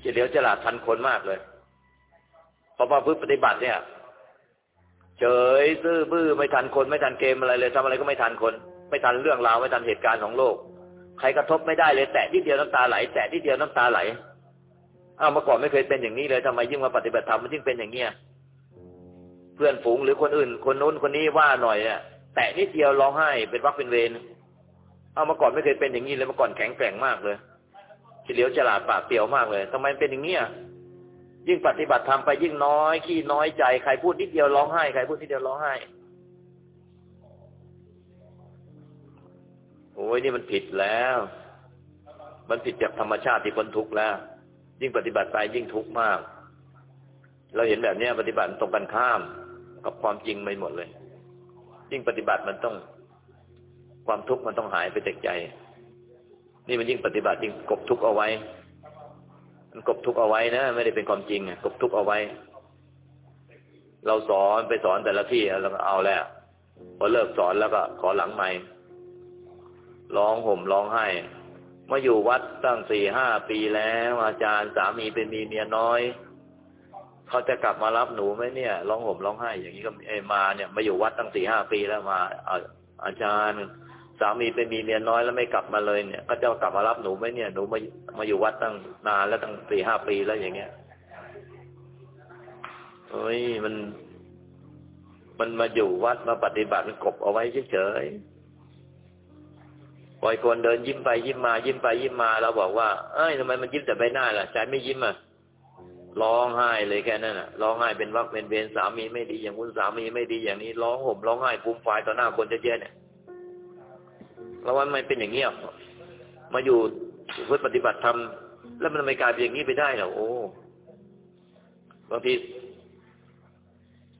เฉลียวฉลาดทันคนมากเลยพอมาพึ่งปฏิบัติเนี่ย เฉยซื่อบื้อไม่ทันคนไม่ทันเกมอะไรเลยทำอะไรก็ไม่ทันคน ไม่ทันเรื่องราวไม่ทันเหตุการณ์ของโลก ใครกระทบไม่ได้เลยแตะที่เดียวน้ำตาไหลแตะที่เดียวน้ำตาไหลอ้าวเมื่อก่อนไม่เคยเป็นอย่างนี้เลยทำไมยิ่งมาปฏิบัติธรรมมันยิ่งเป็นอย่างเงี้ยเพื่อนฝูงหรือคนอื่น คนนู้นคนนี้ว่าหน่อยอะแตะนิดเดียวร้องไห้เป็นวักเป็นเวรเอามาก่อนไม่เคยเป็นอย่างนี้เลยมาก่อนแข็งแกร่งมากเลยเฉลียวฉลาดปากเปียวมากเลยทำไมเป็นอย่างเนี้ย ยิ่งปฏิบัติธรรมไปยิ่งน้อยขี้น้อยใจใครพูดนิดเดียวร้องไห้ใครพูดนิดเดียวร้องไห้โอ้ยนี่มันผิดแล้ว มันผิดจากธรรมชาติที่คนทุกข์แล้ว ยิ่งปฏิบัติไปยิ่งทุกข์มาก เราเห็นแบบนี้ปฏิบัติตรงกันข้ามกับความจริงไปหมดเลย ยิ่งปฏิบัติมันต้อง ความทุกข์มันต้องหายไปจากใจ นี่มันยิ่งปฏิบัติยิ่งกบทุกข์เอาไว้ มันกบทุกเอาไว้นะไม่ได้เป็นความจริงกบทุกเอาไว้ เราสอนไปสอนแต่ละที่เราก็เอาแล้วพอเลิกสอนแล้วก็ขอหลังใหม่ร้องห่มร้องไห้มาอยู่วัดตั้งสี่ห้าปีแล้ว อาจารย์สามีเป็นมีเมียน้อยเขาจะกลับมารับหนูไหมเนี่ยร้องห่มร้องไห้อย่างนี้ก็เอมาเนี่ย มาอยู่วัดตั้งสี่ห้าปีแล้วมาอาจารย์ สามีไปมีเมียน้อยแล้วไม่กลับมาเลยเนี่ยก็จะกลับมารับหนูไหมเนี่ยหนูมามาอยู่วัดตั้งนานแล้วตั้งสี่ห้าปีแล้วอย่างเงี้ยเฮ้ยมัน มันมาอยู่วัดมาปฏิบัติมันกบเอาไว้เฉยๆปล่อยคนเดินยิ้มไปยิ้มมา ยิ้มไปยิ้มมาเราบอกว่า เอ้ยทำไมมันยิ้มแต่ใบหน้าล่ะใจไม่ยิ้มอะร้องไห้เลยแค่นั้นน่ะร้องไห้เป็นวักเป็นเวรสามีไม่ดีอย่างคุณสามีไม่ดีอย่างนี้ร้องห่มร้องไห้ปุ้มไฟต่อหน้าคนเยอะๆเนี่ย แล้วว่ามันเป็นอย่างเงี้ยมาอยู่เพื่อปฏิบัติธรรมแล้วมันไม่กลายเป็นอย่างนี้ไปได้หรอโอ้บางที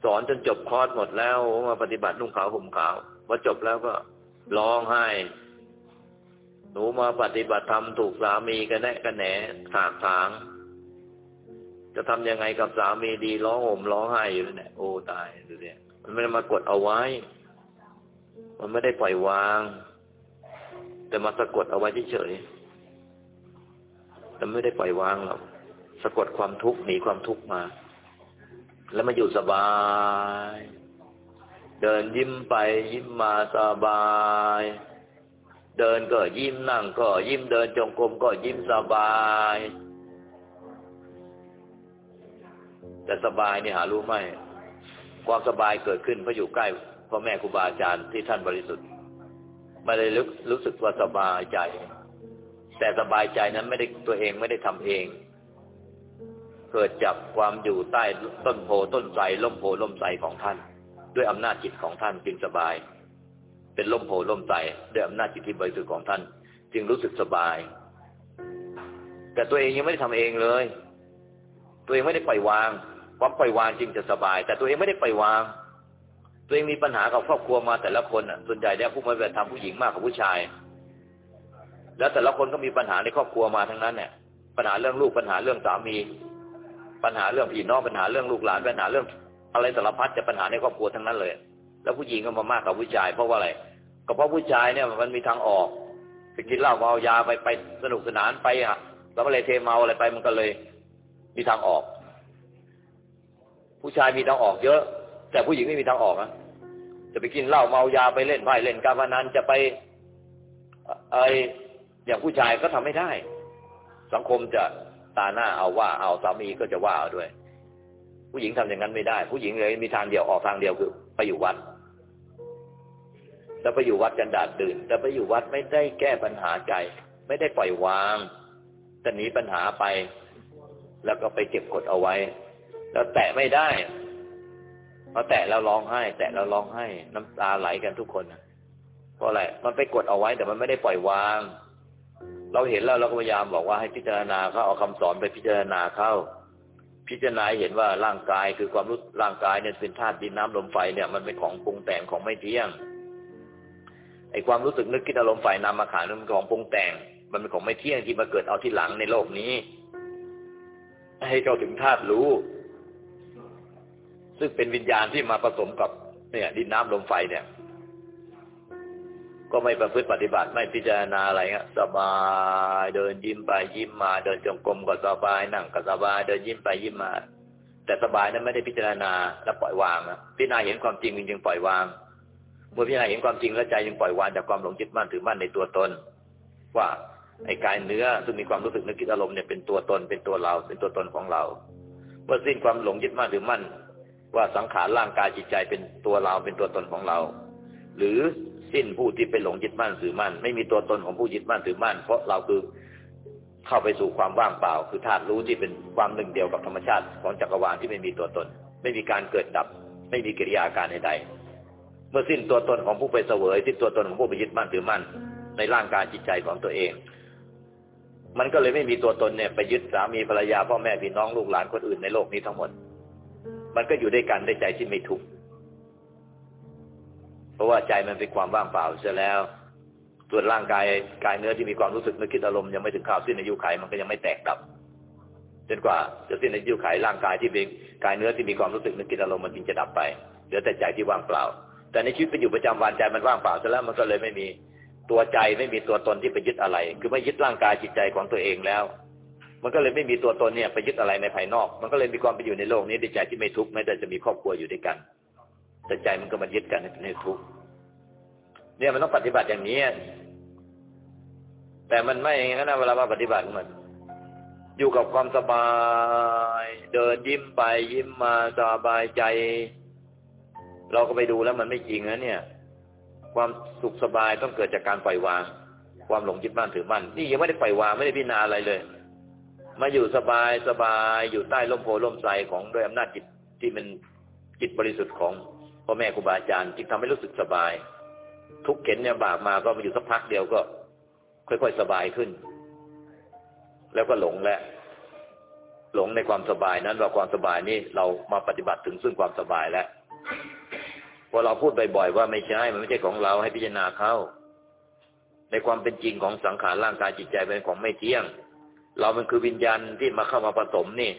สอนจนจบคอร์สหมดแล้วมาปฏิบัตินุ่งขาวห่มขาวพอจบแล้วก็ร้องไห้ หนูมาปฏิบัติธรรมถูกสามีกันแนะกันแหนถากถาง จะทำยังไงกับสามีดีร้องห่มร้องไห้อยู่เนี่ยโอ้ตายดูเนี่ยมันไม่ได้มากดเอาไว้ มันไม่ได้ปล่อยวาง แต่มาสะกดเอาไว้เฉยๆแต่ไม่ได้ปล่อยวางหรอกสะกดความทุกข์หนีความทุกข์มา แล้วมาอยู่สบาย เดินยิ้มไปยิ้มมาสบาย เดินก็ยิ้มนั่งก็ยิ้มเดินจงกรมก็ยิ้มสบายแต่สบายนี่หารู้ไหมความสบายเกิดขึ้นเพราะอยู่ใกล้พ่อแม่ครูบาอาจารย์ที่ท่านบริสุทธิ์ ไม่ได้รู้รู้สึกว่าสบายใจ แต่สบายใจนั้นไม่ได้ตัวเองไม่ได้ทำเอง เกิดจากความอยู่ใต้ต้นโพต้นไทรล่มโพล่มไทรของท่าน ด้วยอำนาจจิตของท่านจึงสบาย เป็นล่มโพล่มไทรด้วยอำนาจจิตที่บริสุทธิ์ของท่าน จึงรู้สึกสบาย แต่ตัวเองยังไม่ได้ทำเองเลย ตัวเองไม่ได้ปล่อยวางความปล่อยวางจริงจะสบาย แต่ตัวเองไม่ได้ปล่อยวาง ตัวเองมีปัญหากับครอบครัวมาแต่ละคนอะส่วนใหญ่เนี่ยผู้มาเป็นทำผู้หญิงมากกว่าผู้ชาย แล้วแต่ละคนก็มีปัญหาในครอบครัวมาทั้งนั้นเนี่ยปัญหาเรื่องลูกปัญหาเรื่องสามี ปัญหาเรื่องพี่น้องปัญหาเรื่องลูกหลานปัญหาเรื่อง อะไรสารพัดจะปัญหาในครอบครัวทั้งนั้นเลย แล้วผู้หญิงก็มามากกว่าผู้ชาย เพราะว่าอะไรก็เพราะผู้ชายเนี่ยมันมีทางออกไปกินเหล้าเมายาไปไปสนุกสนานไปอะแล้วอะไรเทเมาอะไรไปมันก็เลย มีทางออก ผู้ชายมีทางออกเยอะ แต่ผู้หญิงไม่มีทางออกนะ จะไปกินเหล้าเมายาไปเล่นไพ่เล่นการพนันจะไปไออย่างผู้ชายก็ทำไม่ได้ สังคมจะตาหน้าเอาว่าเอาสามีก็จะว่าเอาด้วย ผู้หญิงทำอย่างนั้นไม่ได้ ผู้หญิงเลยมีทางเดียวออกทางเดียวคือไปอยู่วัดแล้วไปอยู่วัดกันดาดดื่นแต่ไปอยู่วัดไม่ได้แก้ปัญหาใจ ไม่ได้ปล่อยวางแต่หนีปัญหาไป แล้วก็ไปเก็บกดเอาไว้ แล้วแตะไม่ได้ พอแตะแล้วร้องไห้ แตะแล้วร้องไห้ น้ำตาไหลกันทุกคนเพราะอะไรมันไปกดเอาไว้แต่มันไม่ได้ปล่อยวาง เราเห็นแล้วเราก็พยายามบอกว่าให้พิจารณาเขาเอาคำสอนไปพิจารณาเข้า พิจารณาเห็นว่าร่างกายคือความรู้ร่างกายเนี่ยเป็นธาตุดินน้ำลมไฟเนี่ยมันเป็นของปรุงแต่งของไม่เที่ยงไอความรู้สึกนึกคิดอารมณ์ไฟนามาขานันเป็นของปรุงแต่ง มันเป็นของไม่เที่ยงที่มาเกิดเอาที่หลังในโลกนี้ ให้เข้าถึงธาตุรู้ ซึ่งเป็นวิญญาณที่มาผสมกับเนี่ย ดินน้ำลมไฟเนี่ย ก็ไม่ประพฤติปฏิบัติไม่พิจารณาอะไรเงี้ยสบายเดินยิ้มไปยิ้มมา เดินจงกรมก็สบายนั่งก็สบายเดินยิ้มไปยิ้มมา แต่สบายนั้นไม่ได้พิจารณาแล้วปล่อยวางนะพิจารณาเห็นความจริงจึงปล่อยวางเมื่อพิจารณาเห็นความจริงแล้วใจจึงปล่อยวางจากความหลงยึดมั่นถือมั่นในตัวตน ว่าไอ้กายเนื้อซึ่งมีความรู้สึกนึกคิดอารมณ์เนี่ยเป็นตัวตนเป็นตัวเราเป็นตัวตนของเรา เมื่อสิ้นความหลงยึดมั่นหรือมั่น ว่าสังขารร่างกายจิตใจเป็นตัวเราเป็นตัวตนของเรา หรือสิ้นผู้ที่ไปหลงยึดมั่นถือมั่น ไม่มีตัวตนของผู้ยึดมั่นถือมั่น เพราะเราคือเข้าไปสู่ความว่างเปล่า คือธาตุรู้ที่เป็นความหนึ่งเดียวกับธรรมชาติของจักรวาลที่ไม่มีตัวตน ไม่มีการเกิดดับ ไม่มีกิริยาการใดๆเมื่อสิ้นตัวตนของผู้ไปเสวยสิ้นตัวตนของผู้ไปยึดมั่นถือมั่น ในร่างกายจิตใจของตัวเองมันก็เลยไม่มีตัวตนเนี่ยไปยึดสามีภรรยาพ่อแม่พี่น้องลูกหลานคนอื่นในโลกนี้ทั้งหมด มันก็อยู่ด้วยกันได้ใจที่ไม่ทุกข์เพราะว่าใจมันเป็นความว่างเปล่าเสียแล้ว ส่วนร่างกายกายเนื้อที่มีความรู้สึกนึกคิดอารมณ์ยังไม่ถึงข่าวสิ้นอายุไขมันก็ยังไม่แตกดับจนกว่าจะสิ้นอายุไขร่างกายที่เป็นกายเนื้อที่มีความรู้สึกนึกคิดอารมณ์มันจึงจะดับไปเหลือแต่ใจที่ว่างเปล่า แต่ในชีวิตเป็นอยู่ประจำวันใจมันว่างเปล่าเสียแล้วมันก็เลยไม่มีตัวใจไม่มีตัวตนที่ไปยึดอะไร คือไม่ยึดร่างกายจิตใจของตัวเองแล้ว มันก็เลยไม่มีตัวตนเนี่ยไปยึดอะไรในภายนอก มันก็เลยมีความไปอยู่ในโลกนี้ด้วยใจที่ไม่ทุกข์แม้แต่จะมีครอบครัวอยู่ด้วยกัน แต่ใจมันก็มายึดกันในทุกข์เนี่ยมันต้องปฏิบัติอย่างนี้ แต่มันไม่งั้นนะเวลามาปฏิบัติมัน อยู่กับความสบาย เดินยิ้มไปยิ้มมาสบายใจ เราก็ไปดูแล้วมันไม่จริงนะเนี่ย ความสุขสบายต้องเกิดจากการปล่อยวาง ความหลงยึดมั่นถือมั่นนี่ยังไม่ได้ปล่อยวางไม่ได้พิจารณาอะไรเลย มาอยู่สบายสบายอยู่ใต้ร่มโพล่มไทรของด้วยอำนาจจิตที่มันจิตบริสุทธิ์ของพ่อแม่ครูบาอาจารย์จึงทำให้รู้สึกสบาย ทุกเข็นเนี่ยบากมาก็มาอยู่สักพักเดียวก็ ค่อยๆสบายขึ้น แล้วก็หลงแล้วหลงในความสบายนั้นว่าความสบายนี้เรามาปฏิบัติถึงซึ่งความสบายแล้วพอเราพูดบ่อยๆว่าไม่ใช่มันไม่ใช่ของเราให้พิจารณาเข้าในความเป็นจริงของสังขารร่างกายจิตใจเป็นของไม่เที่ยง เรามันคือวิญญาณที่มาเข้ามาผสมนี่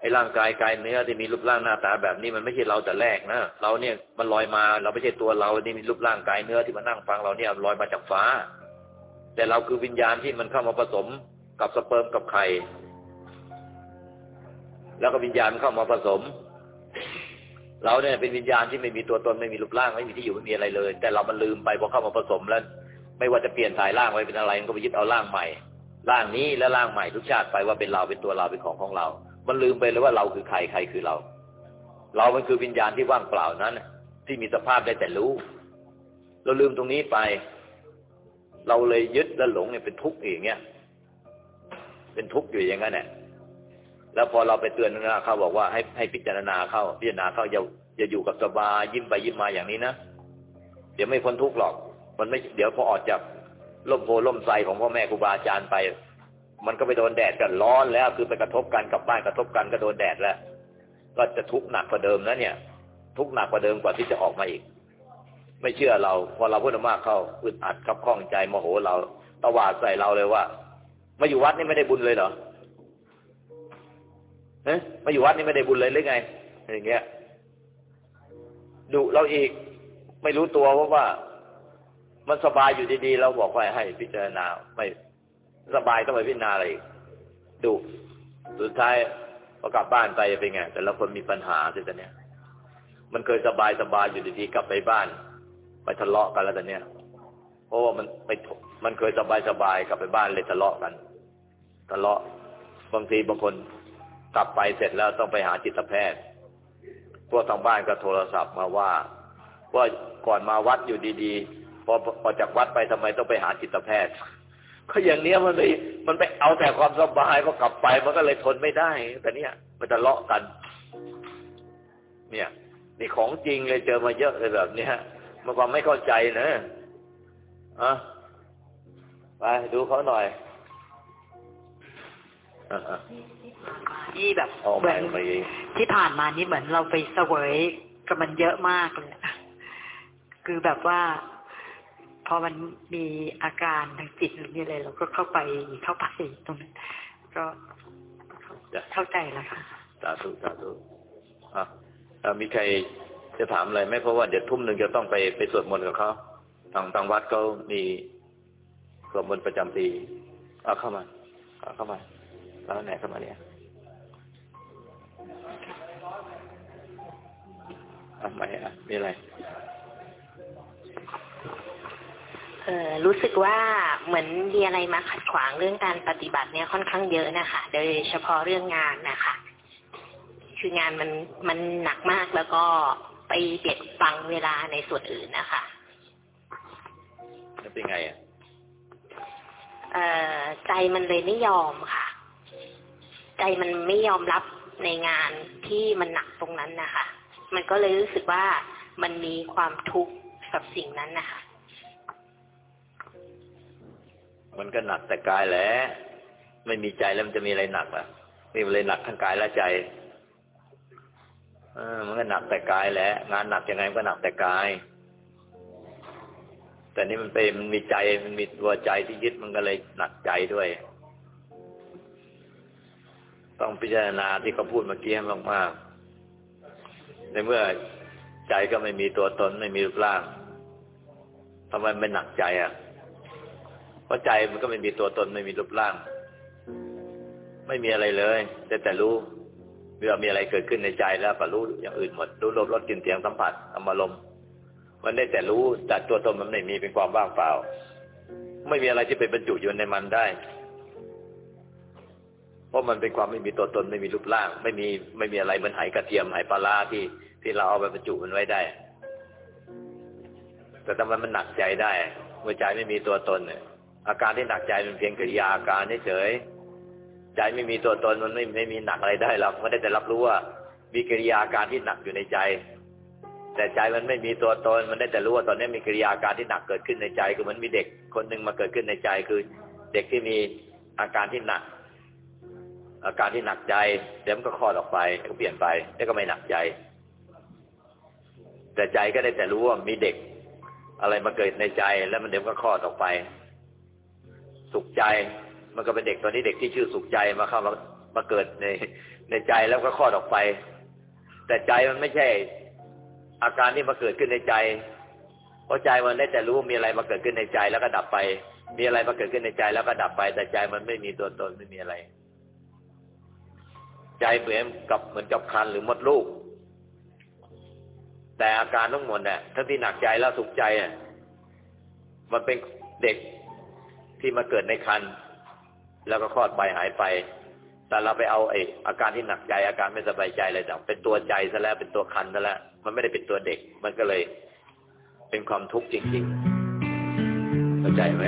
ไอ้ร่างกายกายเนื้อที่มีรูปร่างหน้าตาแบบนี้มันไม่ใช่เราแต่แรกนะเราเนี่ยมันลอยมา เราไม่ใช่ตัวเรานี่มีรูปร่างกายเนื้อที่มานั่งฟังเราเนี่ยลอยมาจากฟ้า แต่เราคือวิญญาณที่มันเข้ามาผสมกับสเปิร์มกับไข่แล้วก็วิญญาณเข้ามาผสม เราเนี่ยเป็นวิญญาณที่ไม่มีตัวตนไม่มีรูปร่างไม่มีที่อยู่ไม่มีอะไรเลย แต่เรามันลืมไปพอเข้ามาผสมแล้ว ไม่ว่าจะเปลี่ยนสายร่างไปเป็นอะไรมันก็ไปยึดเอาร่างใหม่ ร่างนี้และร่างใหม่ทุกชาติไปว่าเป็นเราเป็นตัวเราเป็นของของเรา มันลืมไปเลยว่าเราคือใครใครคือเรา เรามันคือวิญญาณที่ว่างเปล่านั้น ที่มีสภาพได้แต่รู้ เราลืมตรงนี้ไป เราเลยยึดและหลงเนี่ยเป็นทุกข์อย่างเงี้ย เป็นทุกข์อยู่อย่างนั้นแหละแล้วพอเราไปเตือนนะเขาบอกว่าให้ให้พิจารณาเข้า พิจารณาเข้าอย่าอย่าอยู่กับสบายยิ้มไปยิ้มมาอย่างนี้นะเดี๋ยวไม่พ้นทุกข์หรอก มันไม่ เดี๋ยวพอออกจาก ล่มโพล่มไทรของพ่อแม่ครูบาอาจารย์ไป มันก็ไปโดนแดดกันร้อนแล้ว คือไปกระทบกันกับบ้านกระทบกันก็โดนแดดแล้ว ก็จะทุกข์หนักกว่าเดิมนะเนี่ย ทุกข์หนักกว่าเดิมกว่าที่จะออกมาอีก ไม่เชื่อเรา พอเราพูดมากเข้าอึดอัดขับข้องใจโมโหเราตวาดใส่เราเลยว่ามาอยู่วัดนี่ไม่ได้บุญเลยเหรอเฮ้ยมาอยู่วัดนี่ไม่ได้บุญเลยหรือไงอย่างเงี้ยดุเราอีกไม่รู้ตัวว่าว่า มันสบายอยู่ดีๆเราบอกว่าให้พิจารณาไม่สบายต้องไปพิจารณาอะไรอีกดุสุดท้ายพอกลับบ้านไปเป็นไง แต่ละคนมีปัญหาสิแต่เนี้ยมันเคยสบายสบายอยู่ดีๆกลับไปบ้าน ไปทะเลาะกันแล้วแต่เนี้ยเพราะว่ามันไปมันเคยสบายสบายกลับไปบ้านเลยทะเลาะกัน ทะเลาะบางทีบางคนกลับไปเสร็จแล้วต้องไปหาจิตแพทย์พวกทางบ้านก็โทรศัพท์มาว่าว่าก่อนมาวัดอยู่ดีๆ พอพอจากวัดไปทำไมต้องไปหาจิตแพทย์ ก็อย่างเนี้ยมันเลยมันไปเอาแต่ความสบายพอกลับไปมันก็เลยทนไม่ได้ แต่เนี้ยมันจะเลาะกัน เนี่ย นี่ของจริงเลยเจอมาเยอะเลยแบบเนี้ยมันความไม่เข้าใจนะอะไปดูเขาหน่อยอะที่แบบเหมือนที่ผ่านมานี่เหมือนเราไปเสวยกับมันเยอะมากเลย คือแบบว่าพ อมันมีอาการทางจิตหรือมีอะไรเราก็เข้าไปเข้าไปตรงนั้นก็เข้าใจแล้วค่ะสาธุสาธุอะมีใครจะถามอะไรไหมเพราะว่าเดี๋ยวทุ่มหนึ่งจะต้องไปไปสวดมนต์กับเขาทางทางวัดเขามีสวดมนต์ประจำปีเอาเข้ามาเอาเข้ามาแล้วไหนเข้ามาเนี่ยทำไมอะมีอะไร รู้สึกว่าเหมือนมีอะไรมาขัดขวางเรื่องการปฏิบัติเนี่ยค่อนข้างเยอะนะคะ โดยเฉพาะเรื่องงานนะคะ คืองานมันมันหนักมากแล้วก็ไปเบียดบังเวลาในส่วนอื่นนะคะแล้วเป็นไงอะเออใจมันเลยไม่ยอมค่ะ ใจมันไม่ยอมรับในงานที่มันหนักตรงนั้นนะคะ มันก็เลยรู้สึกว่ามันมีความทุกข์กับสิ่งนั้นนะคะ มันก็หนักแต่กายแหละไม่มีใจแล้วมันจะมีอะไรหนักอะมีอะไรหนักทั้งกายและใจอมันก็หนักแต่กายแหละงานหนักยังไงมันก็หนักแต่กาย แต่นี่มันเป็นมันมีใจมันมีตัวใจที่ยึดมันก็เลยหนักใจด้วย ต้องพิจารณาที่เขาพูดเมื่อกี้มากๆในเมื่อใจก็ไม่มีตัวตนไม่มีรูปร่างทำไมไม่หนักใจอะ เพราะใจมันก็ไม่มีตัวตนไม่มีรูปร่าง ไม่มีอะไรเลย แต่แต่รู้เมื่อมีอะไรเกิดขึ้นในใจแล้วก็รู้อย่างอื่นหมดรู้รสรสกลิ่นเสียงสัมผัสอารมณ์มันได้แต่รู้แต่ตัวตนมันไม่มีเป็นความว่างเปล่า ไม่มีอะไรที่เป็นบรรจุอยู่ในมันได้ เพราะมันเป็นความไม่มีตัวตนไม่มีรูปร่าง ไม่มีไม่มีอะไรเหมือนไหกระเทียมไหปลาที่ที่เราเอาไปบรรจุมันไว้ได้ แต่ทำไมมันหนักใจได้เมื่อใจไม่มีตัวตนเนี่ย อาการที่หนักใจมันเพียงกิริยาอาการเฉยใจไม่มีตัวตนมันไม่ไม่มีหนักอะไรได้หรอกมันได้แต่รับรู้ว่า มีกิริยาการที่หนักอยู่ในใจ แต่ใจมันไม่มีตัวตนมันได้แต่รู้ว่าตอนนี้มีกิริยาการที่หนักเกิดขึ้นในใจคือมันมีเด็กคนหนึ่งมาเกิดขึ้นในใจคือเด็กที่มีอาการที่หนัก อาการที่หนักใจเดี๋ยวมันก็คลอดออกไปก็เปลี่ยนไปแล้วก็ไม่หนักใจ แต่ใจก็ได้แต่รู้ว่ามีเด็กอะไรมาเกิดในใจแล้วมันเดี๋ยวก็คลอดออกไป สุขใจ มันก็เป็นเด็กตอนนี้เด็กที่ชื่อสุขใจมาเข้ามามาเกิดในในใจแล้วก็คลอดออกไป แต่ใจมันไม่ใช่ อาการที่มาเกิดขึ้นในใจ เพราะใจมันได้แต่รู้มีอะไรมาเกิดขึ้นในใจแล้วก็ดับไป มีอะไรมาเกิดขึ้นในใจแล้วก็ดับไป แต่ใจมันไม่มีตัวตนไม่มีอะไร ใจเหมือนกับเหมือนกับคันหรือมดลูก แต่อาการทั้งหมดเนี่ยทั้งที่หนักใจแล้วสุขใจอะมันเป็นเด็ก ที่มาเกิดในคันแล้วก็คลอดไปหายไป แต่เราไปเอาไอ้อาการที่หนักใจอาการไม่สบายใจอะไรต่างเป็นตัวใจซะแล้วเป็นตัวคันซะแล้วมันไม่ได้เป็นตัวเด็ก มันก็เลย เป็นความทุกข์จริง ๆ เข้าใจไหม